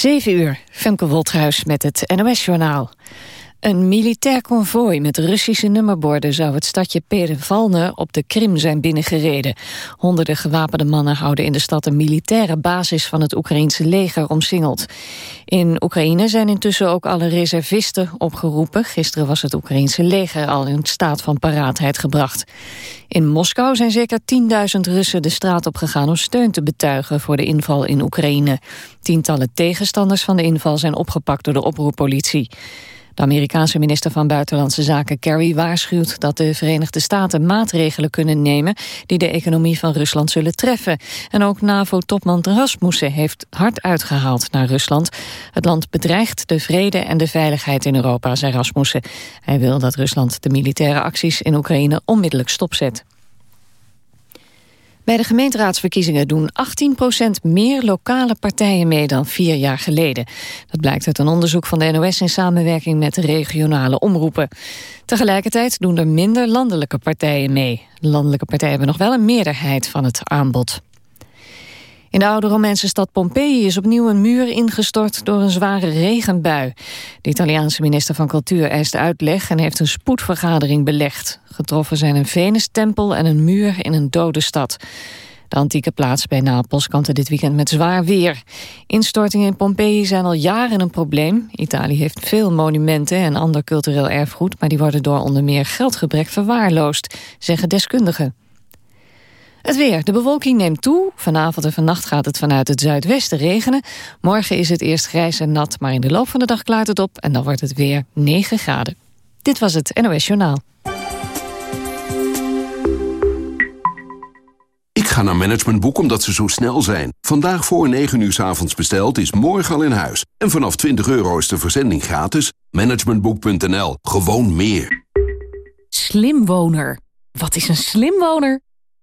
7 uur, Femke Wolthuis met het NOS-journaal. Een militair konvooi met Russische nummerborden zou het stadje Perevalne op de Krim zijn binnengereden. Honderden gewapende mannen houden in de stad een militaire basis van het Oekraïense leger omsingeld. In Oekraïne zijn intussen ook alle reservisten opgeroepen. Gisteren was het Oekraïense leger al in staat van paraatheid gebracht. In Moskou zijn zeker 10.000 Russen de straat op gegaan om steun te betuigen voor de inval in Oekraïne. Tientallen tegenstanders van de inval zijn opgepakt door de oproerpolitie. De Amerikaanse minister van Buitenlandse Zaken Kerry waarschuwt dat de Verenigde Staten maatregelen kunnen nemen die de economie van Rusland zullen treffen. En ook NAVO-topman Rasmussen heeft hard uitgehaald naar Rusland. Het land bedreigt de vrede en de veiligheid in Europa, zei Rasmussen. Hij wil dat Rusland de militaire acties in Oekraïne onmiddellijk stopzet. Bij de gemeenteraadsverkiezingen doen 18% meer lokale partijen mee dan vier jaar geleden. Dat blijkt uit een onderzoek van de NOS in samenwerking met de regionale omroepen. Tegelijkertijd doen er minder landelijke partijen mee. landelijke partijen hebben nog wel een meerderheid van het aanbod. In de oude Romeinse stad Pompeii is opnieuw een muur ingestort door een zware regenbui. De Italiaanse minister van Cultuur eist uitleg en heeft een spoedvergadering belegd. Getroffen zijn een Venustempel en een muur in een dode stad. De antieke plaats bij Napels kantte dit weekend met zwaar weer. Instortingen in Pompeii zijn al jaren een probleem. Italië heeft veel monumenten en ander cultureel erfgoed... maar die worden door onder meer geldgebrek verwaarloosd, zeggen deskundigen. Het weer. De bewolking neemt toe. Vanavond en vannacht gaat het vanuit het zuidwesten regenen. Morgen is het eerst grijs en nat, maar in de loop van de dag klaart het op... en dan wordt het weer 9 graden. Dit was het NOS Journaal. Ik ga naar Managementboek omdat ze zo snel zijn. Vandaag voor 9 uur s avonds besteld is morgen al in huis. En vanaf 20 euro is de verzending gratis. Managementboek.nl. Gewoon meer. Slimwoner. Wat is een slimwoner?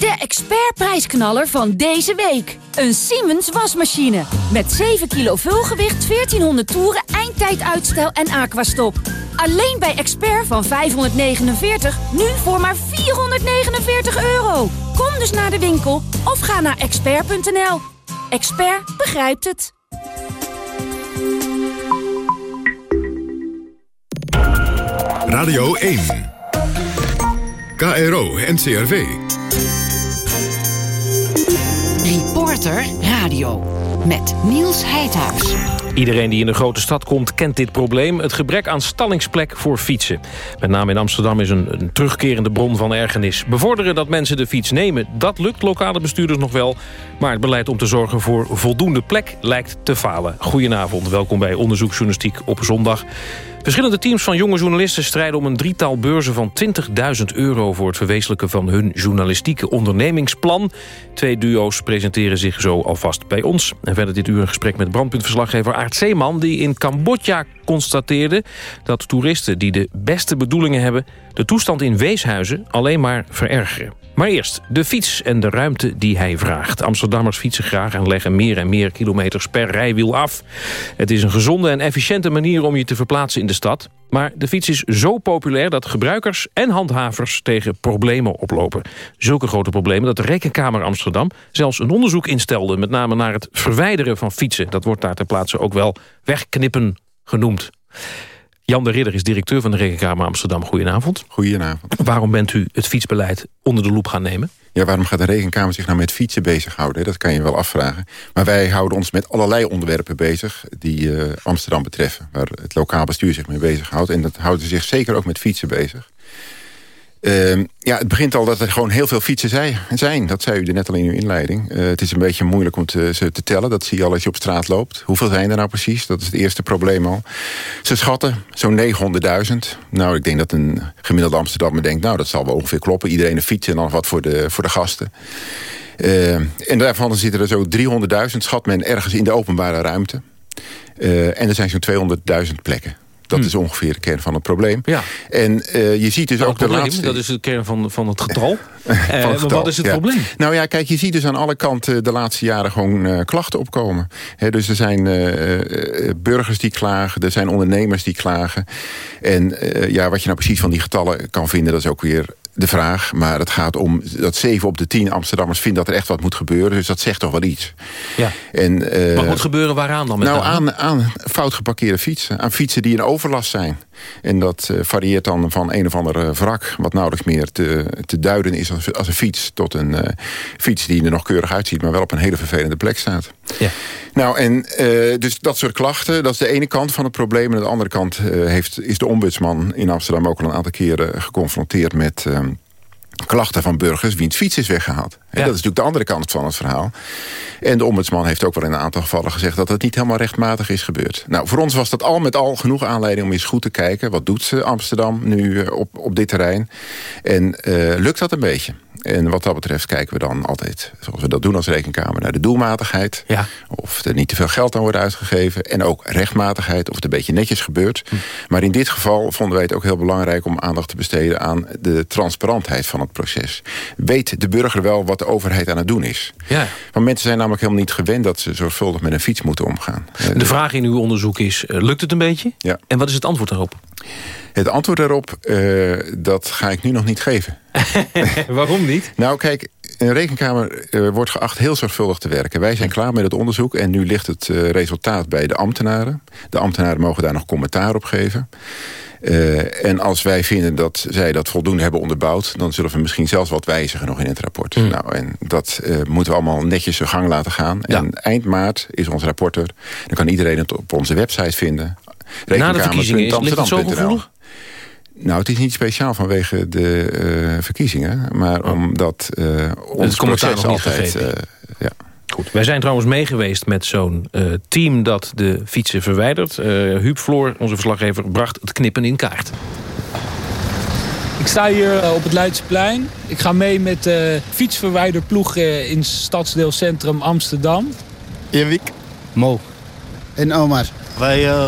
De expertprijsknaller van deze week. Een Siemens wasmachine. Met 7 kilo vulgewicht, 1400 toeren, eindtijduitstel en aquastop. Alleen bij Expert van 549, nu voor maar 449 euro. Kom dus naar de winkel of ga naar expert.nl. Expert begrijpt het. Radio 1. KRO NCRV. Reporter Radio met Niels Heidhuis. Iedereen die in de grote stad komt kent dit probleem. Het gebrek aan stallingsplek voor fietsen. Met name in Amsterdam is een, een, terugkerende bron van ergernis. Bevorderen dat mensen de fiets nemen, dat lukt lokale bestuurders nog wel. Maar het beleid om te zorgen voor voldoende plek lijkt te falen. Goedenavond, welkom bij Onderzoeksjournalistiek op zondag. Verschillende teams van jonge journalisten strijden om een drietal beurzen van 20.000 euro voor het verwezenlijken van hun journalistieke ondernemingsplan. Twee duo's presenteren zich zo alvast bij ons. En verder dit uur een gesprek met brandpuntverslaggever Aart Zeeman... die in Cambodja constateerde dat toeristen die de beste bedoelingen hebben... de toestand in weeshuizen alleen maar verergeren. Maar eerst de fiets en de ruimte die hij vraagt. Amsterdammers fietsen graag en leggen meer en meer kilometers per rijwiel af. Het is een gezonde en efficiënte manier om je te verplaatsen in de stad. Maar de fiets is zo populair dat gebruikers en handhavers tegen problemen oplopen. Zulke grote problemen dat de Rekenkamer Amsterdam zelfs een onderzoek instelde... met name naar het verwijderen van fietsen. Dat wordt daar ter plaatse ook wel wegknippen genoemd. Jan de Ridder is directeur van de Rekenkamer Amsterdam. Goedenavond. Goedenavond. Waarom bent u het fietsbeleid onder de loep gaan nemen? Ja, waarom gaat de Rekenkamer zich nou met fietsen bezighouden? Dat kan je wel afvragen. Maar wij houden ons met allerlei onderwerpen bezig... die uh, Amsterdam betreffen, waar het lokaal bestuur zich mee bezighoudt. En dat houden zich zeker ook met fietsen bezig. Uh, ja, het begint al dat er gewoon heel veel fietsen zijn. Dat zei u net al in uw inleiding. Uh, het is een beetje moeilijk om te, ze te tellen. Dat zie je al als je op straat loopt. Hoeveel zijn er nou precies? Dat is het eerste probleem al. Ze schatten zo'n 900.000. Nou, ik denk dat een gemiddelde Amsterdammer denkt... nou, dat zal wel ongeveer kloppen. Iedereen een fiets en dan wat voor de, voor de gasten. Uh, en daarvan zitten er zo 300.000, schat men, ergens in de openbare ruimte. Uh, en er zijn zo'n 200.000 plekken. Dat Hm. is ongeveer de kern van het probleem. Ja. En eh, je ziet dus Nou, ook de laatste... dat is de kern van, van het getal. van Eh, maar wat is het ja. probleem? Nou ja, kijk, je ziet dus aan alle kanten de laatste jaren gewoon eh, klachten opkomen. Dus er zijn burgers die klagen, er zijn ondernemers die klagen. En ja, wat je nou precies van die getallen kan vinden, dat is ook weer de vraag. Maar het gaat om dat 7 op de 10 Amsterdammers vinden dat er echt wat moet gebeuren. Dus dat zegt toch wel iets. Ja. En, eh, Wat moet gebeuren waaraan dan met nou, aan, aan fout geparkeerde fietsen. Aan fietsen die in overlast zijn. En dat eh, varieert dan van een of ander wrak... wat nauwelijks meer te, te duiden is als, als een fiets... tot een eh, fiets die er nog keurig uitziet... maar wel op een hele vervelende plek staat. Ja. Nou, en eh, dus dat soort klachten, dat is de ene kant van het probleem. En aan de andere kant eh, heeft, is de ombudsman in Amsterdam... ook al een aantal keren geconfronteerd met... ehm, klachten van burgers wiens fiets is weggehaald. En Ja. Dat is natuurlijk de andere kant van het verhaal. En de ombudsman heeft ook wel in een aantal gevallen gezegd... dat het niet helemaal rechtmatig is gebeurd. Nou, voor ons was dat al met al genoeg aanleiding om eens goed te kijken... wat doet ze Amsterdam nu eh, op, op dit terrein? En eh, lukt dat een beetje? En wat dat betreft kijken we dan altijd, zoals we dat doen als rekenkamer... naar de doelmatigheid. Ja. Of er niet te veel geld aan wordt uitgegeven. En ook rechtmatigheid, of het een beetje netjes gebeurt. Maar in dit geval vonden wij het ook heel belangrijk... om aandacht te besteden aan de transparantheid van het proces. Weet de burger wel wat de overheid aan het doen is? Ja. Want mensen zijn namelijk helemaal niet gewend... dat ze zorgvuldig met een fiets moeten omgaan. De vraag in uw onderzoek is, eh, lukt het een beetje? Ja. En wat is het antwoord daarop? Het antwoord daarop, eh, dat ga ik nu nog niet geven. Waarom niet? Nou, kijk, een rekenkamer eh, wordt geacht heel zorgvuldig te werken. Wij zijn klaar met het onderzoek en nu ligt het eh, resultaat bij de ambtenaren. De ambtenaren mogen daar nog commentaar op geven. En als wij vinden dat zij dat voldoende hebben onderbouwd... dan zullen we misschien zelfs wat wijzigen nog in het rapport. Nou, en dat moeten we allemaal netjes zijn gang laten gaan. En eind maart is ons rapport er. Dan kan iedereen het op onze website vinden. Na de verkiezingen is, ligt het zo gevoelig? Nou, het is niet speciaal vanwege de eh, verkiezingen... maar omdat eh ons commentaar proces nog niet altijd... gegeven. eh, ja. Goed. Wij zijn trouwens meegeweest met zo'n eh, team dat de fietsen verwijdert. Eh Huub Floor, onze verslaggever, bracht het knippen in kaart. Ik sta hier op het Leidseplein. Ik ga mee met de fietsverwijderploeg eh, in stadsdeel Centrum Amsterdam. Erik. Mo. En Omar. Wij eh,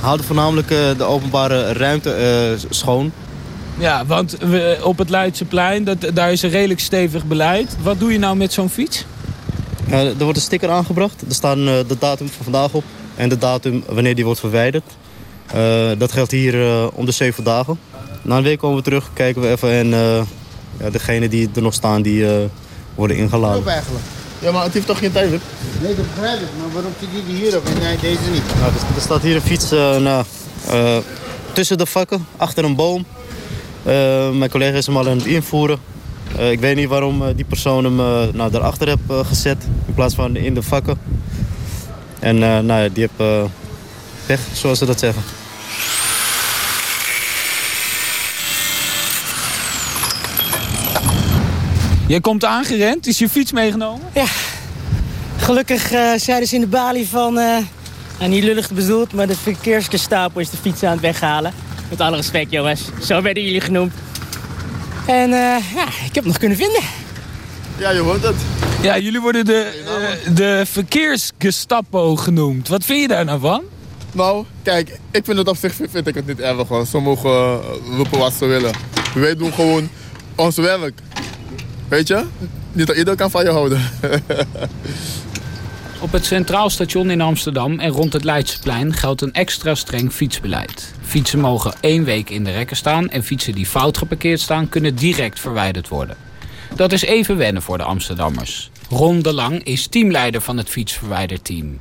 houden voornamelijk eh, de openbare ruimte eh, schoon. Ja, want we, op het Leidseplein, dat, daar is een redelijk stevig beleid. Wat doe je nou met zo'n fiets? Eh, er wordt een sticker aangebracht. Er staan eh, de datum van vandaag op en de datum wanneer die wordt verwijderd. Eh, dat geldt hier eh, om de zeven dagen. Na een week komen we terug, kijken we even en uh, ja, degenen die er nog staan, die uh, worden ingeladen. eigenlijk. Ja, maar het heeft toch geen tijdelijk? Nee, dat begrijp ik. Maar waarom zit die hierop en nee, deze niet? Nou, er, er, staat hier een fiets uh, nou, tussen de vakken, achter een boom. mijn collega is hem al aan het invoeren. ik weet niet waarom die persoon hem nou, daarachter heeft gezet in plaats van in de vakken. En nou, ja, die heeft weg, zoals ze dat zeggen. Jij komt aangerend, is je fiets meegenomen? Ja, gelukkig uh, zeiden ze in de balie van... Uh, nou, niet lullig bedoeld, maar de verkeersgestapo is de fiets aan het weghalen. Met alle respect, jongens. Zo werden jullie genoemd. En uh, ja, ik heb het nog kunnen vinden. Ja, je hoort het. Ja, jullie worden de, de verkeersgestapo genoemd. Wat vind je daar nou van? Nou, kijk, ik vind het op zich vind ik het niet erg. Hoor. Ze mogen roepen wat ze willen. Wij doen gewoon ons werk. Weet je? Niet dat iedereen kan van je houden. Op het Centraal Station in Amsterdam en rond het Leidseplein geldt een extra streng fietsbeleid. Fietsen mogen één week in de rekken staan en fietsen die fout geparkeerd staan kunnen direct verwijderd worden. Dat is even wennen voor de Amsterdammers. Ron de Lang is teamleider van het fietsverwijderteam.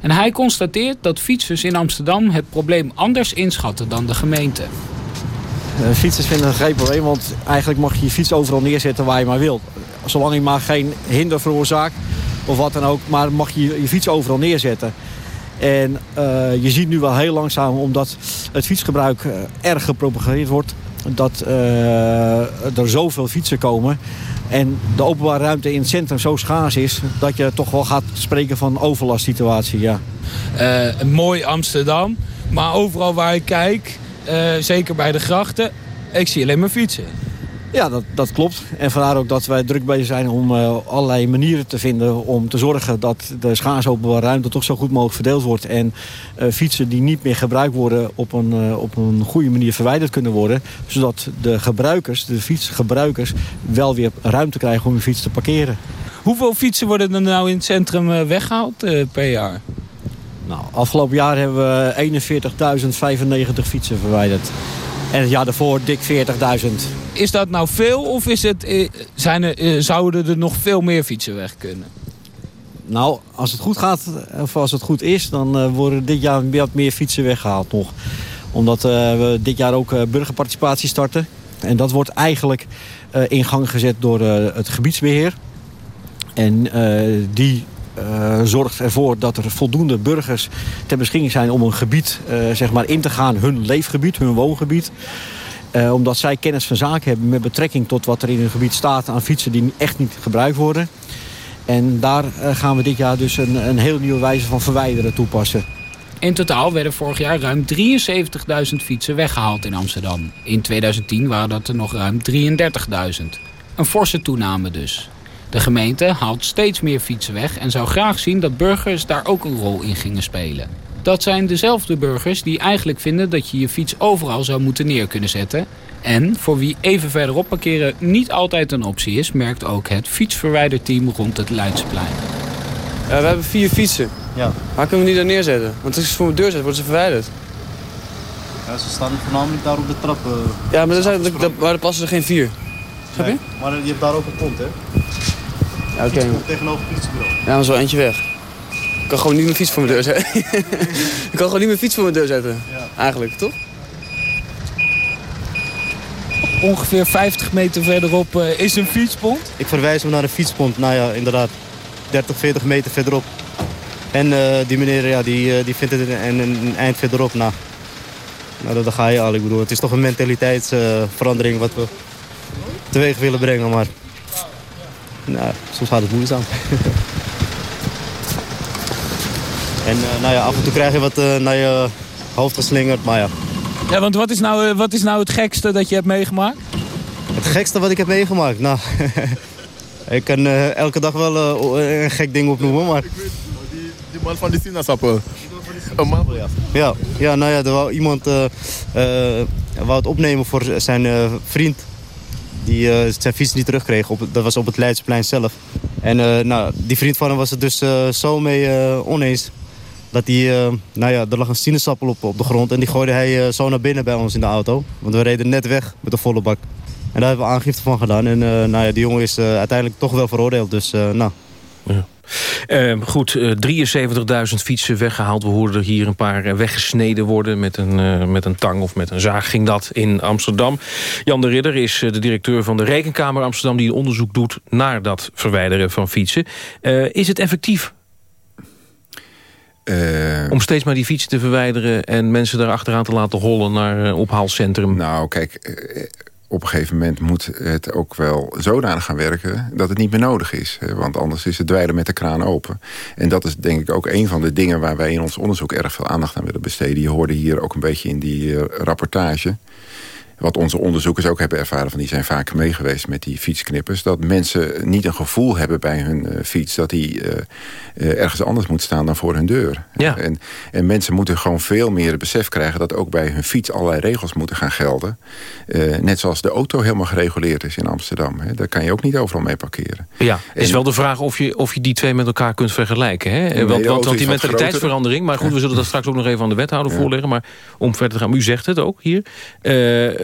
En hij constateert dat fietsers in Amsterdam het probleem anders inschatten dan de gemeente. Uh, fietsers vinden het geen probleem, want eigenlijk mag je je fiets overal neerzetten waar je maar wilt. Zolang je maar geen hinder veroorzaakt of wat dan ook, maar mag je je fiets overal neerzetten. En uh, je ziet nu wel heel langzaam, omdat het fietsgebruik uh, erg gepropageerd wordt, dat er zoveel fietsen komen. En de openbare ruimte in het centrum zo schaars is... dat je toch wel gaat spreken van overlastsituatie, ja. Mooi Amsterdam, maar overal waar ik kijk... Uh, zeker bij de grachten, ik zie alleen maar fietsen. Ja, dat, dat klopt. En vandaar ook dat wij druk bezig zijn om uh, allerlei manieren te vinden... om te zorgen dat de schaars openbare ruimte toch zo goed mogelijk verdeeld wordt. En uh, fietsen die niet meer gebruikt worden op een, uh, op een goede manier verwijderd kunnen worden. Zodat de gebruikers, de fietsgebruikers, wel weer ruimte krijgen om hun fiets te parkeren. Hoeveel fietsen worden er nou in het centrum weggehaald per jaar? Nou, afgelopen jaar hebben we 41.095 fietsen verwijderd. En het jaar daarvoor dik 40.000. Is dat nou veel of is het, zijn er, zouden er nog veel meer fietsen weg kunnen? Nou, als het goed gaat, of als het goed is... dan uh, worden dit jaar wat meer fietsen weggehaald nog. Omdat uh, we dit jaar ook burgerparticipatie starten. En dat wordt eigenlijk in gang gezet door het gebiedsbeheer. En die zorgt ervoor dat er voldoende burgers ter beschikking zijn... om een gebied zeg maar in te gaan, hun leefgebied, hun woongebied... Uh, omdat zij kennis van zaken hebben met betrekking tot wat er in hun gebied staat aan fietsen die echt niet gebruikt worden. En daar gaan we dit jaar dus een, een heel nieuwe wijze van verwijderen toepassen. In totaal werden vorig jaar ruim 73.000 fietsen weggehaald in Amsterdam. In 2010 waren dat er nog ruim 33.000. Een forse toename dus. De gemeente haalt steeds meer fietsen weg en zou graag zien dat burgers daar ook een rol in gingen spelen. Dat zijn dezelfde burgers die eigenlijk vinden dat je je fiets overal zou moeten neer kunnen zetten. En voor wie even verderop parkeren niet altijd een optie is... merkt ook het fietsverwijderteam rond het Leidseplein. Ja, we hebben vier fietsen. Ja. Waar kunnen we die daar neerzetten? Want als ik ze voor mijn deur zet, worden ze verwijderd. Ja, ze staan voornamelijk daar op de trappen. Ja, maar, zijn, maar er passen er geen vier. Snap je? Nee, maar je hebt daar ook een pont, hè? Ja, oké. Okay. Tegenover het fietsenbureau. Ja, maar zo eentje weg. Ik kan gewoon niet mijn fiets voor mijn deur zetten. ik kan gewoon niet mijn fiets voor mijn deur zetten. Ja. Eigenlijk, toch? Ongeveer 50 meter verderop uh, is een fietspont. Ik verwijs hem naar een fietspont. Nou ja, inderdaad. 30, 40 meter verderop. En uh, die meneer ja, die, uh, die vindt het een, een, eind verderop. Nou, nou, daar ga je al. Ik bedoel, het is toch een mentaliteitsverandering wat we teweeg willen brengen. Maar nou, soms gaat het moeizaam. En uh, nou ja, af en toe krijg je wat uh, naar je hoofd geslingerd, maar ja. Ja, want wat is, nou, wat is nou het gekste dat je hebt meegemaakt? Het gekste wat ik heb meegemaakt? Nou, ik kan uh, elke dag wel een gek ding opnoemen, maar... Die, die man van die sinaasappel. Een man? Ja, ja, nou ja, er wou iemand wou het opnemen voor zijn vriend die uh, zijn fiets niet terugkreeg. Op, dat was op het Leidseplein zelf. En uh, nou, die vriend van hem was het dus uh, zo mee oneens dat uh, nou ja, er lag een sinaasappel op, op de grond en die gooide hij zo naar binnen bij ons in de auto. Want we reden net weg met de volle bak. En daar hebben we aangifte van gedaan. En nou ja, die jongen is uiteindelijk toch wel veroordeeld. Dus nou... Ja. Uh, goed, uh, 73.000 fietsen weggehaald. We hoorden er hier een paar weggesneden worden met een, uh, met een tang of met een zaag. Ging dat in Amsterdam. Jan de Ridder is de directeur van de Rekenkamer Amsterdam... die een onderzoek doet naar dat verwijderen van fietsen. is het effectief uh, Om steeds maar die fietsen te verwijderen... en mensen daar achteraan te laten hollen naar een ophaalcentrum. Nou, kijk, op een gegeven moment moet het ook wel zodanig gaan werken... dat het niet meer nodig is. Want anders is het dweilen met de kraan open. En dat is denk ik ook een van de dingen... waar wij in ons onderzoek erg veel aandacht aan willen besteden. Je hoorde hier ook een beetje in die uh, rapportage wat onze onderzoekers ook hebben ervaren... van die zijn vaak meegeweest met die fietsknippers... dat mensen niet een gevoel hebben bij hun uh, fiets... dat die uh, uh, ergens anders moet staan dan voor hun deur. Ja. En, en mensen moeten gewoon veel meer het besef krijgen... dat ook bij hun fiets allerlei regels moeten gaan gelden. net zoals de auto helemaal gereguleerd is in Amsterdam. Hè. Daar kan je ook niet overal mee parkeren. Ja, is wel de vraag of je, of je die twee met elkaar kunt vergelijken. Hè? Nee, want, want, want die mentaliteitsverandering... maar goed, we zullen dat straks ook nog even aan de wethouder ja. voorleggen... maar om verder te gaan, u zegt het ook hier...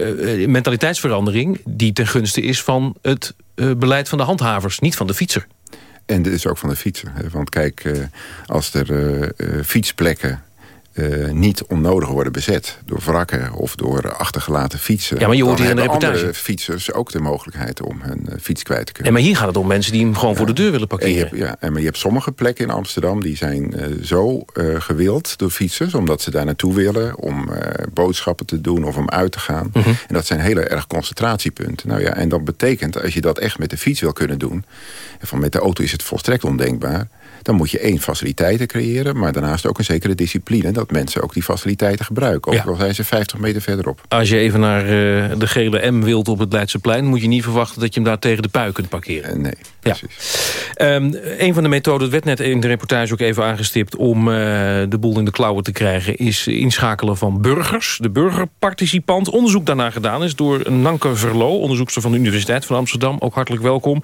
Uh, mentaliteitsverandering die ten gunste is van het uh, beleid van de handhavers, niet van de fietser. En dit is ook van de fietser. Want kijk, als er fietsplekken uh, niet onnodig worden bezet door wrakken of door achtergelaten fietsen. Ja, maar je hoort hier in de reportage. andere fietsers ook de mogelijkheid om hun uh, fiets kwijt te kunnen. En maar hier gaat het om mensen die hem gewoon ja. voor de deur willen parkeren. En je hebt, ja, en maar je hebt sommige plekken in Amsterdam die zijn uh, zo gewild door fietsers, omdat ze daar naartoe willen om boodschappen te doen of om uit te gaan. Mhm. En dat zijn hele erg concentratiepunten. Nou ja, en dat betekent, als je dat echt met de fiets wil kunnen doen, en van met de auto is het volstrekt ondenkbaar, dan moet je één faciliteiten creëren, maar daarnaast ook een zekere discipline dat mensen ook die faciliteiten gebruiken. Ook Ja. al zijn ze 50 meter verderop. Als je even naar eh, de gele M wilt op het Leidseplein... moet je niet verwachten dat je hem daar tegen de pui kunt parkeren. nee, precies. een van de methoden, het werd net in de reportage ook even aangestipt... om eh, de boel in de klauwen te krijgen... is inschakelen van burgers, de burgerparticipant. Onderzoek daarna gedaan is door Nanke Verloo... onderzoekster van de Universiteit van Amsterdam. Ook hartelijk welkom.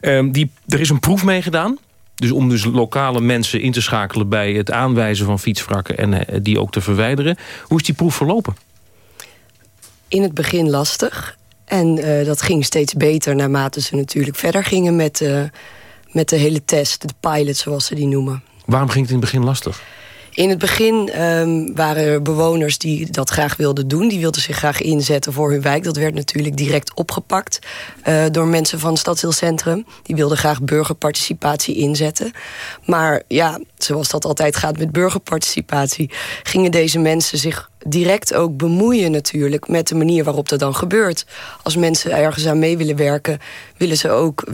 Ehm, die, er is een proef mee gedaan... Dus om dus lokale mensen in te schakelen bij het aanwijzen van fietswrakken... en eh, die ook te verwijderen. Hoe is die proef verlopen? in het begin lastig. En eh, dat ging steeds beter naarmate ze natuurlijk verder gingen met, eh, met de hele test. De pilot, zoals ze die noemen. Waarom ging het in het begin lastig? In het begin ehm, waren er bewoners die dat graag wilden doen. Die wilden zich graag inzetten voor hun wijk. Dat werd natuurlijk direct opgepakt eh, door mensen van het Stadsdeelcentrum. Die wilden graag burgerparticipatie inzetten. Maar ja, zoals dat altijd gaat met burgerparticipatie... gingen deze mensen zich direct ook bemoeien natuurlijk... met de manier waarop dat dan gebeurt. Als mensen ergens aan mee willen werken... willen ze ook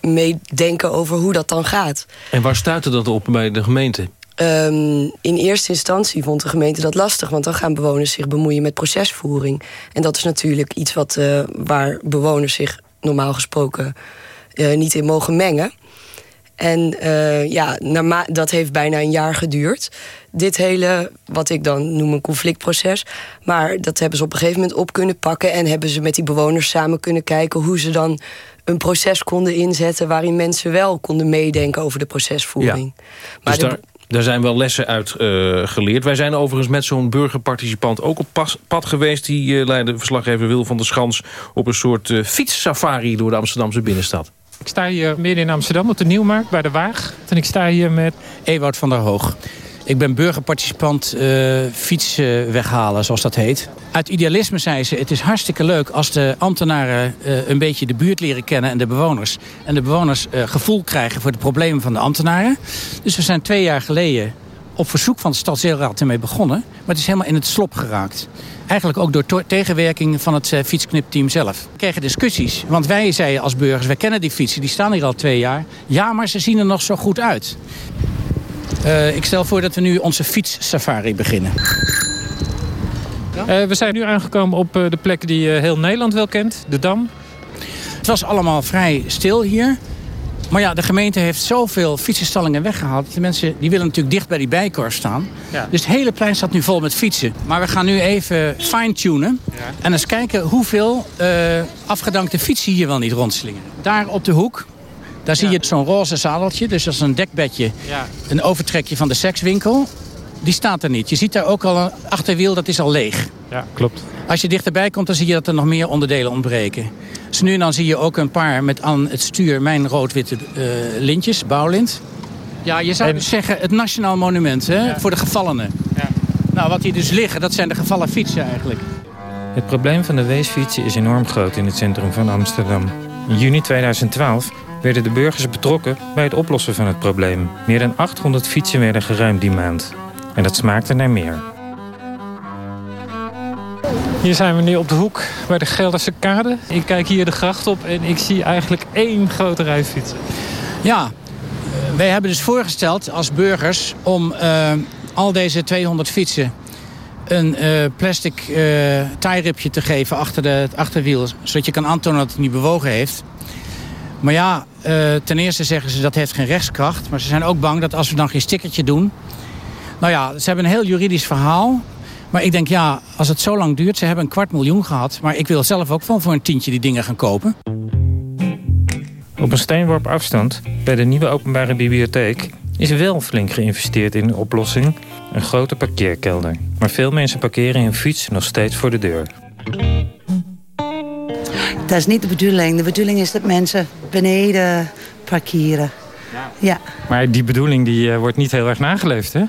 meedenken over hoe dat dan gaat. En waar stuitte dat op bij de gemeente? Ehm, in eerste instantie vond de gemeente dat lastig... want dan gaan bewoners zich bemoeien met procesvoering. En dat is natuurlijk iets wat, eh, waar bewoners zich normaal gesproken eh, niet in mogen mengen. En eh, ja, dat heeft bijna een jaar geduurd. Dit hele, wat ik dan noem een conflictproces. Maar dat hebben ze op een gegeven moment op kunnen pakken... en hebben ze met die bewoners samen kunnen kijken... hoe ze dan een proces konden inzetten... waarin mensen wel konden meedenken over de procesvoering. Maar dus de- daar, daar zijn wel lessen uit eh, geleerd. Wij zijn overigens met zo'n burgerparticipant ook op pas- pad geweest. Die eh, leidde verslaggever Wil van der Schans op een soort eh, fietssafari door de Amsterdamse binnenstad. Ik sta hier midden in Amsterdam op de Nieuwmarkt bij de Waag. En ik sta hier met... Ewout van der Hoog. Ik ben burgerparticipant eh fiets eh, weghalen, zoals dat heet. Uit idealisme zei ze, het is hartstikke leuk als de ambtenaren eh, een beetje de buurt leren kennen en de bewoners. En de bewoners eh, gevoel krijgen voor de problemen van de ambtenaren. Dus we zijn twee jaar geleden op verzoek van de Stadsdeelraad ermee begonnen. Maar het is helemaal in het slop geraakt. Eigenlijk ook door tegenwerking van het fietsknipteam zelf. We kregen discussies, want wij zeiden als burgers... wij kennen die fietsen, die staan hier al twee jaar. Ja, maar ze zien er nog zo goed uit. Eh, ik stel voor dat we nu onze fietssafari beginnen. Eh, we zijn nu aangekomen op eh, de plek die heel Nederland wel kent. De Dam. Het was allemaal vrij stil hier. Maar ja, de gemeente heeft zoveel fietsenstallingen weggehaald. De mensen die willen natuurlijk dicht bij die bijkorf staan. Ja. Dus het hele plein staat nu vol met fietsen. Maar we gaan nu even fine-tunen. En eens kijken hoeveel afgedankte fietsen hier wel niet rondslingen. Daar op de hoek, daar zie je zo'n roze zadeltje. Dus dat is een dekbedje, Ja. een overtrekje van de sekswinkel. Die staat er niet. Je ziet daar ook al een achterwiel, dat is al leeg. Ja, klopt. Als je dichterbij komt, dan zie je dat er nog meer onderdelen ontbreken. Dus nu en dan zie je ook een paar met aan het stuur mijn rood-witte eh, lintjes, bouwlint. Ja, je zou dus zeggen het nationaal monument hè, voor de gevallenen. Nou, wat hier dus liggen, dat zijn de gevallen fietsen eigenlijk. Het probleem van de weesfietsen is enorm groot in het centrum van Amsterdam. In juni 2012 werden de burgers betrokken bij het oplossen van het probleem. Meer dan 800 fietsen werden geruimd die maand. En dat smaakte naar meer. Hier zijn we nu op de hoek bij de Gelderse Kade. Ik kijk hier de gracht op en ik zie eigenlijk één grote rij fietsen. Ja, wij hebben dus voorgesteld als burgers om eh, al deze 200 fietsen een eh, plastic eh taairipje te geven achter de, het achterwiel. Zodat je kan aantonen dat het niet bewogen heeft. Maar ja, eh, ten eerste zeggen ze dat heeft geen rechtskracht. Maar ze zijn ook bang dat als we dan geen stickertje doen... Nou ja, ze hebben een heel juridisch verhaal. Maar ik denk, ja, als het zo lang duurt... Ze hebben een kwart miljoen gehad. Maar ik wil zelf ook wel voor een tientje die dingen gaan kopen. Op een steenworp afstand, bij de nieuwe openbare bibliotheek... is wel flink geïnvesteerd in de oplossing. Een grote parkeerkelder. Maar veel mensen parkeren hun fiets nog steeds voor de deur. Dat is niet de bedoeling. De bedoeling is dat mensen beneden parkeren. Ja. Maar die bedoeling die, eh, wordt niet heel erg nageleefd, hè?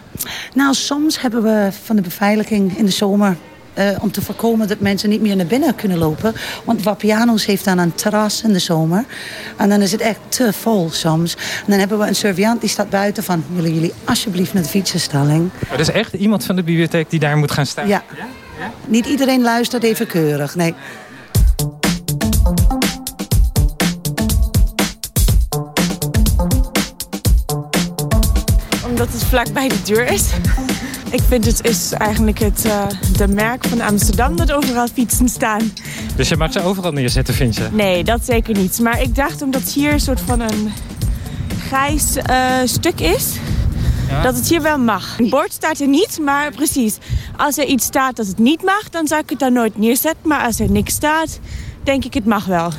Nou, soms hebben we van de beveiliging in de zomer... eh, om te voorkomen dat mensen niet meer naar binnen kunnen lopen. Want Wapiano's heeft dan een terras in de zomer. En dan is het echt te vol soms. En dan hebben we een surveillant die staat buiten van... willen jullie alsjeblieft naar de fietsenstalling? Er is echt iemand van de bibliotheek die daar moet gaan staan. Ja. Niet iedereen luistert even keurig, nee. Omdat het vlak bij de deur is. Ik vind het is eigenlijk het uh, de merk van Amsterdam dat overal fietsen staan. Dus je mag ze overal neerzetten, vind je? Nee, dat zeker niet. Maar ik dacht omdat hier een soort van een grijs uh, stuk is... Ja. dat het hier wel mag. Een bord staat er niet, maar precies. Als er iets staat dat het niet mag, dan zou ik het daar nooit neerzetten. Maar als er niks staat, denk ik het mag wel.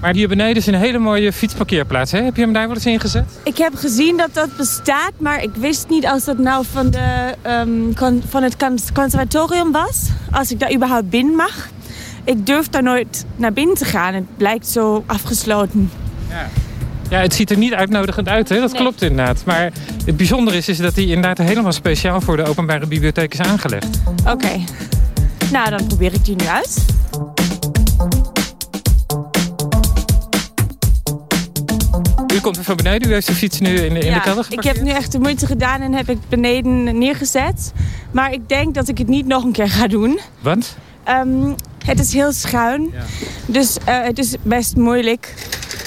Maar hier beneden is een hele mooie fietsparkeerplaats. Hè? Heb je hem daar wel eens ingezet? Ik heb gezien dat dat bestaat, maar ik wist niet als dat nou van, de, um, van het conservatorium was. Als ik daar überhaupt binnen mag. Ik durf daar nooit naar binnen te gaan. Het blijkt zo afgesloten. Ja. Ja, het ziet er niet uitnodigend uit, hè? dat klopt inderdaad. Maar het bijzondere is, is dat hij inderdaad helemaal speciaal voor de openbare bibliotheek is aangelegd. Oké. Nou, dan probeer ik die nu uit. U komt van beneden, u heeft de fiets nu in, in ja, de kelder ik heb nu echt de moeite gedaan en heb ik beneden neergezet. Maar ik denk dat ik het niet nog een keer ga doen. Want? Um, het is heel schuin. Ja. Dus uh, het is best moeilijk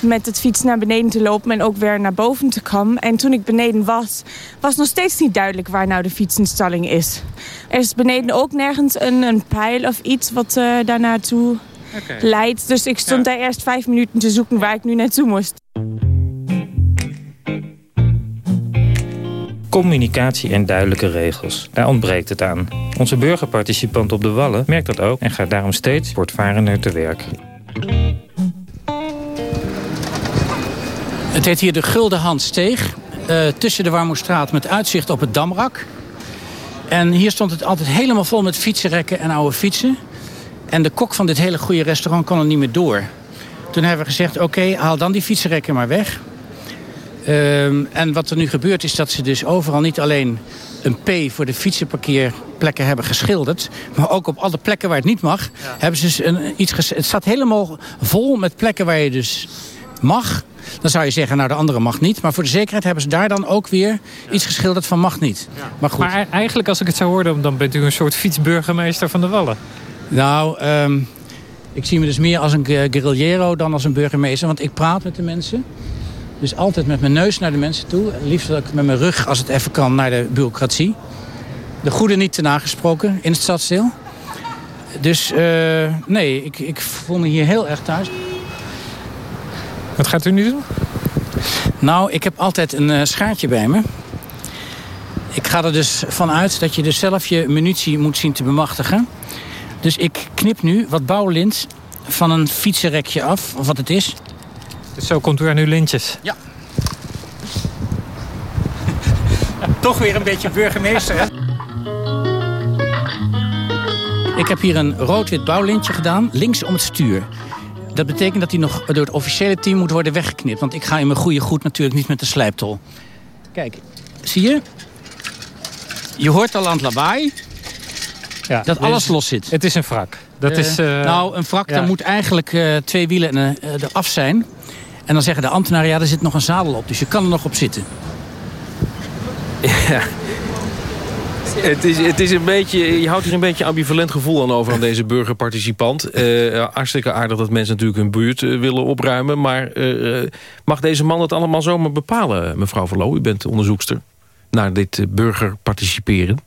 met het fiets naar beneden te lopen en ook weer naar boven te komen. En toen ik beneden was, was nog steeds niet duidelijk waar nou de fietsenstalling is. Er is beneden ook nergens een, een pijl of iets wat uh, daar naartoe okay. leidt. Dus ik stond ja. daar eerst vijf minuten te zoeken waar ik nu naartoe moest. Communicatie en duidelijke regels. Daar ontbreekt het aan. Onze burgerparticipant op de Wallen merkt dat ook... en gaat daarom steeds voortvarender te werk. Het heet hier de Gulden Handsteeg. Uh, tussen de Warmoestraat met uitzicht op het Damrak. En hier stond het altijd helemaal vol met fietsenrekken en oude fietsen. En de kok van dit hele goede restaurant kon er niet meer door. Toen hebben we gezegd, oké, haal dan die fietsenrekken maar weg. Um, en wat er nu gebeurt is dat ze dus overal niet alleen een P voor de fietsenparkeerplekken hebben geschilderd. Maar ook op alle plekken waar het niet mag. Ja. Hebben ze dus een, iets Het staat helemaal vol met plekken waar je dus mag. Dan zou je zeggen, nou de andere mag niet. Maar voor de zekerheid hebben ze daar dan ook weer iets geschilderd van mag niet. Ja. Maar, goed. maar eigenlijk als ik het zou horen, dan bent u een soort fietsburgemeester van de Wallen. Nou, um, ik zie me dus meer als een guerrillero dan als een burgemeester. Want ik praat met de mensen. Dus altijd met mijn neus naar de mensen toe. Liefst ook met mijn rug, als het even kan, naar de bureaucratie. De goede niet te nagesproken in het stadsdeel. Dus uh, nee, ik, ik voel me hier heel erg thuis. Wat gaat u nu doen? Nou, ik heb altijd een uh, schaartje bij me. Ik ga er dus vanuit dat je dus zelf je munitie moet zien te bemachtigen. Dus ik knip nu wat bouwlint van een fietsenrekje af, of wat het is. Dus zo komt u aan uw lintjes? Ja. ja toch weer een beetje burgemeester, hè? Ik heb hier een rood-wit bouwlintje gedaan, links om het stuur. Dat betekent dat hij nog door het officiële team moet worden weggeknipt. Want ik ga in mijn goede goed natuurlijk niet met de slijptol. Kijk, zie je? Je hoort al aan het lawaai ja, dat alles is, los zit. Het is een wrak. Dat uh, is, uh, nou, een wrak, ja. daar moet eigenlijk uh, twee wielen eraf zijn. En dan zeggen de ambtenaren, ja, er zit nog een zadel op. Dus je kan er nog op zitten. Ja. Het is, het is een beetje, je houdt hier een beetje ambivalent gevoel aan over aan deze burgerparticipant. Uh, hartstikke aardig dat mensen natuurlijk hun buurt uh, willen opruimen. Maar uh, mag deze man het allemaal zomaar bepalen, mevrouw Verloo? U bent onderzoekster naar dit burgerparticiperen.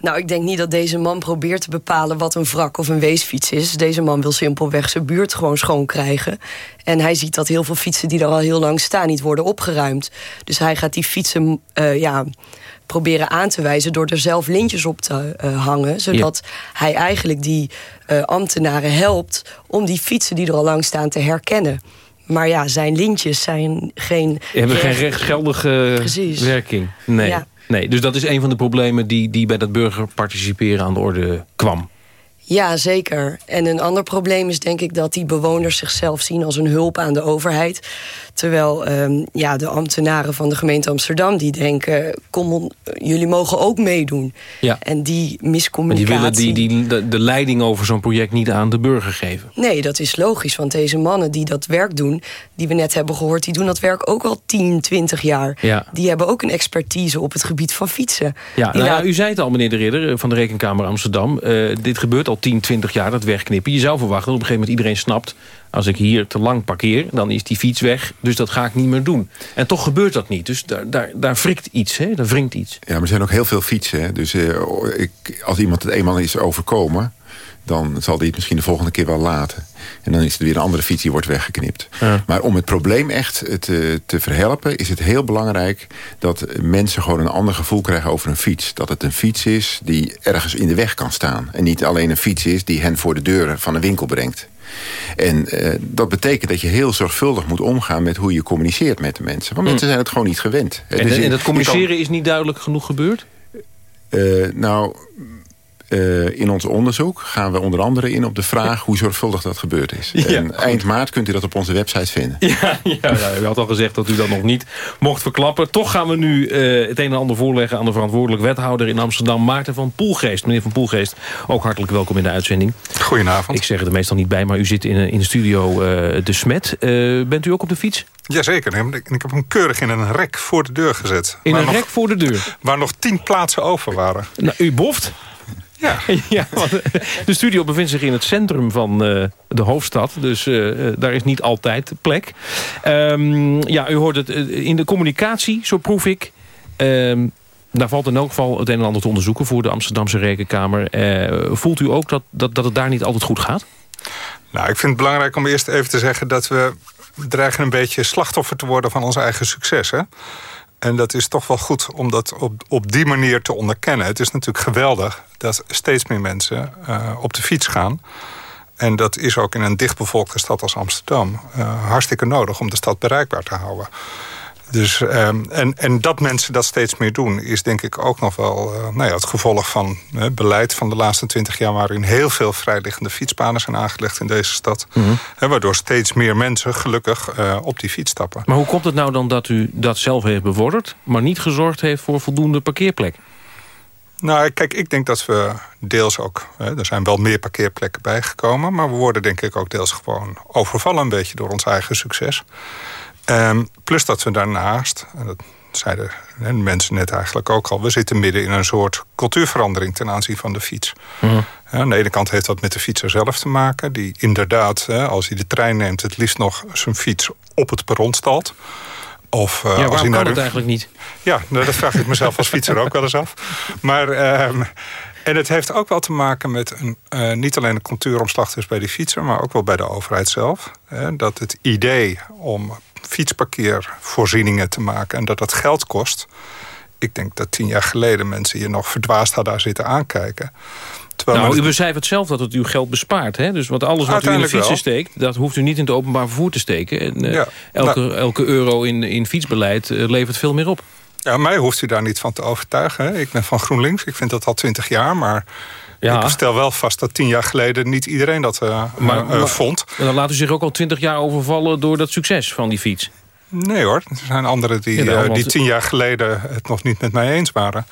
Nou, ik denk niet dat deze man probeert te bepalen wat een wrak of een weesfiets is. Deze man wil simpelweg zijn buurt gewoon schoon krijgen. En hij ziet dat heel veel fietsen die er al heel lang staan niet worden opgeruimd. Dus hij gaat die fietsen uh, ja, proberen aan te wijzen door er zelf lintjes op te uh, hangen. Zodat ja. hij eigenlijk die uh, ambtenaren helpt om die fietsen die er al lang staan te herkennen. Maar ja, zijn lintjes zijn geen... Hebben geen rechtsgeldige Precies. werking. Nee. Ja. Nee, dus dat is een van de problemen die, die bij dat burgerparticiperen aan de orde kwam. Ja, zeker. En een ander probleem is denk ik dat die bewoners zichzelf zien als een hulp aan de overheid. Terwijl um, ja, de ambtenaren van de gemeente Amsterdam die denken... kom on, jullie mogen ook meedoen. Ja. En die miscommunicatie... Maar die willen die, die, de, de leiding over zo'n project niet aan de burger geven. Nee, dat is logisch. Want deze mannen die dat werk doen... die we net hebben gehoord, die doen dat werk ook al 10, 20 jaar. Ja. Die hebben ook een expertise op het gebied van fietsen. Ja, nou ja, u zei het al, meneer de Ridder van de Rekenkamer Amsterdam. Uh, dit gebeurt al 10, 20 jaar, dat wegknippen. Je zou verwachten dat op een gegeven moment iedereen snapt als ik hier te lang parkeer, dan is die fiets weg. Dus dat ga ik niet meer doen. En toch gebeurt dat niet. Dus daar, daar, daar iets, hè? daar wringt iets. Ja, maar er zijn ook heel veel fietsen. Hè? Dus uh, ik, als iemand het eenmaal is overkomen dan zal hij het misschien de volgende keer wel laten. En dan is er weer een andere fiets die wordt weggeknipt. Maar om het probleem echt te, te verhelpen... is het heel belangrijk dat mensen gewoon een ander gevoel krijgen over een fiets. Dat het een fiets is die ergens in de weg kan staan. En niet alleen een fiets is die hen voor de deuren van een winkel brengt. En uh, dat betekent dat je heel zorgvuldig moet omgaan... met hoe je communiceert met de mensen. Want mensen zijn het gewoon niet gewend. En, dus en dat communiceren is niet duidelijk genoeg gebeurd? Uh, nou, uh, in ons onderzoek gaan we onder andere in op de vraag... hoe zorgvuldig dat gebeurd is. Ja, en eind maart kunt u dat op onze website vinden. Ja, ja, ja, u had al gezegd dat u dat nog niet mocht verklappen. Toch gaan we nu uh, het een en ander voorleggen... aan de verantwoordelijk wethouder in Amsterdam... Maarten van Poelgeest. Meneer van Poelgeest, ook hartelijk welkom in de uitzending. Goedenavond. Ik zeg het er meestal niet bij, maar u zit in, in de studio uh, De Smet. bent u ook op de fiets? Jazeker. Ik heb hem keurig in een rek voor de deur gezet. In een rek voor de deur? Waar nog tien plaatsen over waren. Nou, u boft? Ja. ja de studio bevindt zich in het centrum van uh, de hoofdstad. Dus uh, daar is niet altijd plek. Um, ja, u hoort het in de communicatie, zo proef ik... Um, daar valt in elk geval het een en ander te onderzoeken... voor de Amsterdamse Rekenkamer. Voelt u ook dat, dat, dat het daar niet altijd goed gaat? Nou, ik vind het belangrijk om eerst even te zeggen... dat we dreigen een beetje slachtoffer te worden van ons eigen succes. Hè? En dat is toch wel goed om dat op, op die manier te onderkennen. Het is natuurlijk geweldig dat steeds meer mensen uh, op de fiets gaan. En dat is ook in een dichtbevolkte stad als Amsterdam uh, hartstikke nodig om de stad bereikbaar te houden. Dus, um, en, en dat mensen dat steeds meer doen... is denk ik ook nog wel uh, nou ja, het gevolg van uh, beleid van de laatste twintig jaar... waarin heel veel vrijliggende fietspanen zijn aangelegd in deze stad. Mm -hmm. hè, waardoor steeds meer mensen gelukkig uh, op die fiets stappen. Maar hoe komt het nou dan dat u dat zelf heeft bevorderd... maar niet gezorgd heeft voor voldoende parkeerplekken? Nou, kijk, ik denk dat we deels ook... Hè, er zijn wel meer parkeerplekken bijgekomen... maar we worden denk ik ook deels gewoon overvallen een beetje door ons eigen succes. Um, plus dat we daarnaast, en dat zeiden de mensen net eigenlijk ook al... we zitten midden in een soort cultuurverandering ten aanzien van de fiets. Mm. Ja, aan de ene kant heeft dat met de fietser zelf te maken... die inderdaad, als hij de trein neemt... het liefst nog zijn fiets op het perron stalt. Of, uh, ja, als hij kan het eigenlijk niet? Ja, nou, dat vraag ik mezelf als fietser ook wel eens af. Maar... Um, en het heeft ook wel te maken met een, uh, niet alleen een cultuuromslag dus bij de fietser... maar ook wel bij de overheid zelf. Hè, dat het idee om fietsparkeervoorzieningen te maken... en dat dat geld kost. Ik denk dat tien jaar geleden mensen hier nog verdwaasd hadden daar zitten aankijken. Terwijl nou, u becijfert zelf dat het uw geld bespaart. Hè? Dus wat alles wat u in de fietsen steekt... dat hoeft u niet in het openbaar vervoer te steken. En, uh, ja, elke, nou, elke euro in, in fietsbeleid uh, levert veel meer op. Ja, mij hoeft u daar niet van te overtuigen. Hè? Ik ben van GroenLinks, ik vind dat al twintig jaar, maar... Ja. Ik stel wel vast dat tien jaar geleden niet iedereen dat uh, maar, uh, vond. En dan laat u zich ook al twintig jaar overvallen door dat succes van die fiets. Nee hoor, er zijn anderen die, ja, uh, die tien jaar geleden het nog niet met mij eens waren.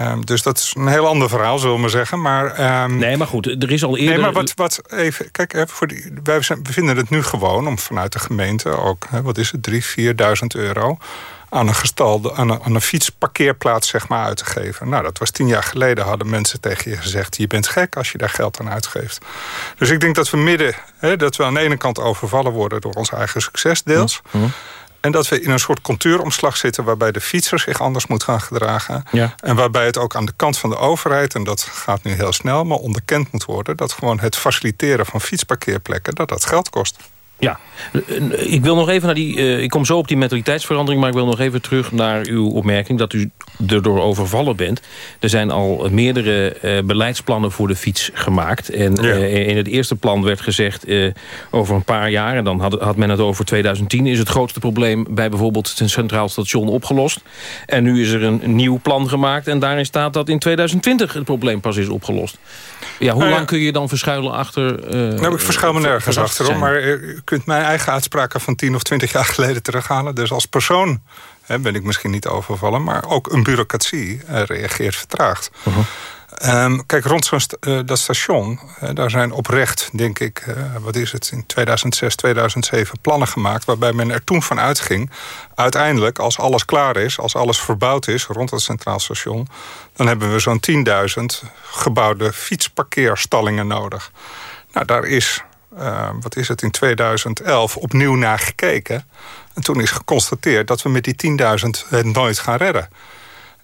Um, dus dat is een heel ander verhaal, zullen we maar zeggen. Maar, um, nee, maar goed, er is al eerder... Nee, maar wat, wat even... Kijk, even voor die, wij vinden het nu gewoon om vanuit de gemeente ook... Hè, wat is het, drie, vierduizend euro aan een gestalde, aan een, aan een fietsparkeerplaats zeg maar, uit te geven. Nou, dat was tien jaar geleden, hadden mensen tegen je gezegd... je bent gek als je daar geld aan uitgeeft. Dus ik denk dat we midden, hè, dat we aan de ene kant overvallen worden... door ons eigen succes deels... Mm -hmm. En dat we in een soort cultuuromslag zitten... waarbij de fietser zich anders moet gaan gedragen. Ja. En waarbij het ook aan de kant van de overheid... en dat gaat nu heel snel, maar onderkend moet worden... dat gewoon het faciliteren van fietsparkeerplekken... dat dat geld kost. Ja, ik wil nog even naar die. Uh, ik kom zo op die mentaliteitsverandering, maar ik wil nog even terug naar uw opmerking dat u erdoor overvallen bent. Er zijn al meerdere uh, beleidsplannen voor de fiets gemaakt. En ja. uh, in het eerste plan werd gezegd over een paar jaar, en dan had, had, men het over 2010, is het grootste probleem bij bijvoorbeeld het Centraal Station opgelost. En nu is er een, nieuw plan gemaakt en daarin staat dat in 2020 het probleem pas is opgelost. Ja, hoe lang kun je dan verschuilen achter... nou, ik verschuil me nergens achterom, maar kunt mijn eigen uitspraken van 10 of 20 jaar geleden terughalen. Dus als persoon hè, ben ik misschien niet overvallen, maar ook een bureaucratie uh, reageert vertraagd. Uh -huh. Um, kijk, rond zo'n st uh, dat station, uh, daar zijn oprecht, denk ik, uh, wat is het, in 2006, 2007 plannen gemaakt... waarbij men er toen van uitging, uiteindelijk, als alles klaar is... als alles verbouwd is rond het Centraal Station... dan hebben we zo'n 10.000 gebouwde fietsparkeerstallingen nodig. Nou, daar is uh, wat is het, in 2011 opnieuw naar gekeken. En toen is geconstateerd dat we met die 10.000 het nooit gaan redden.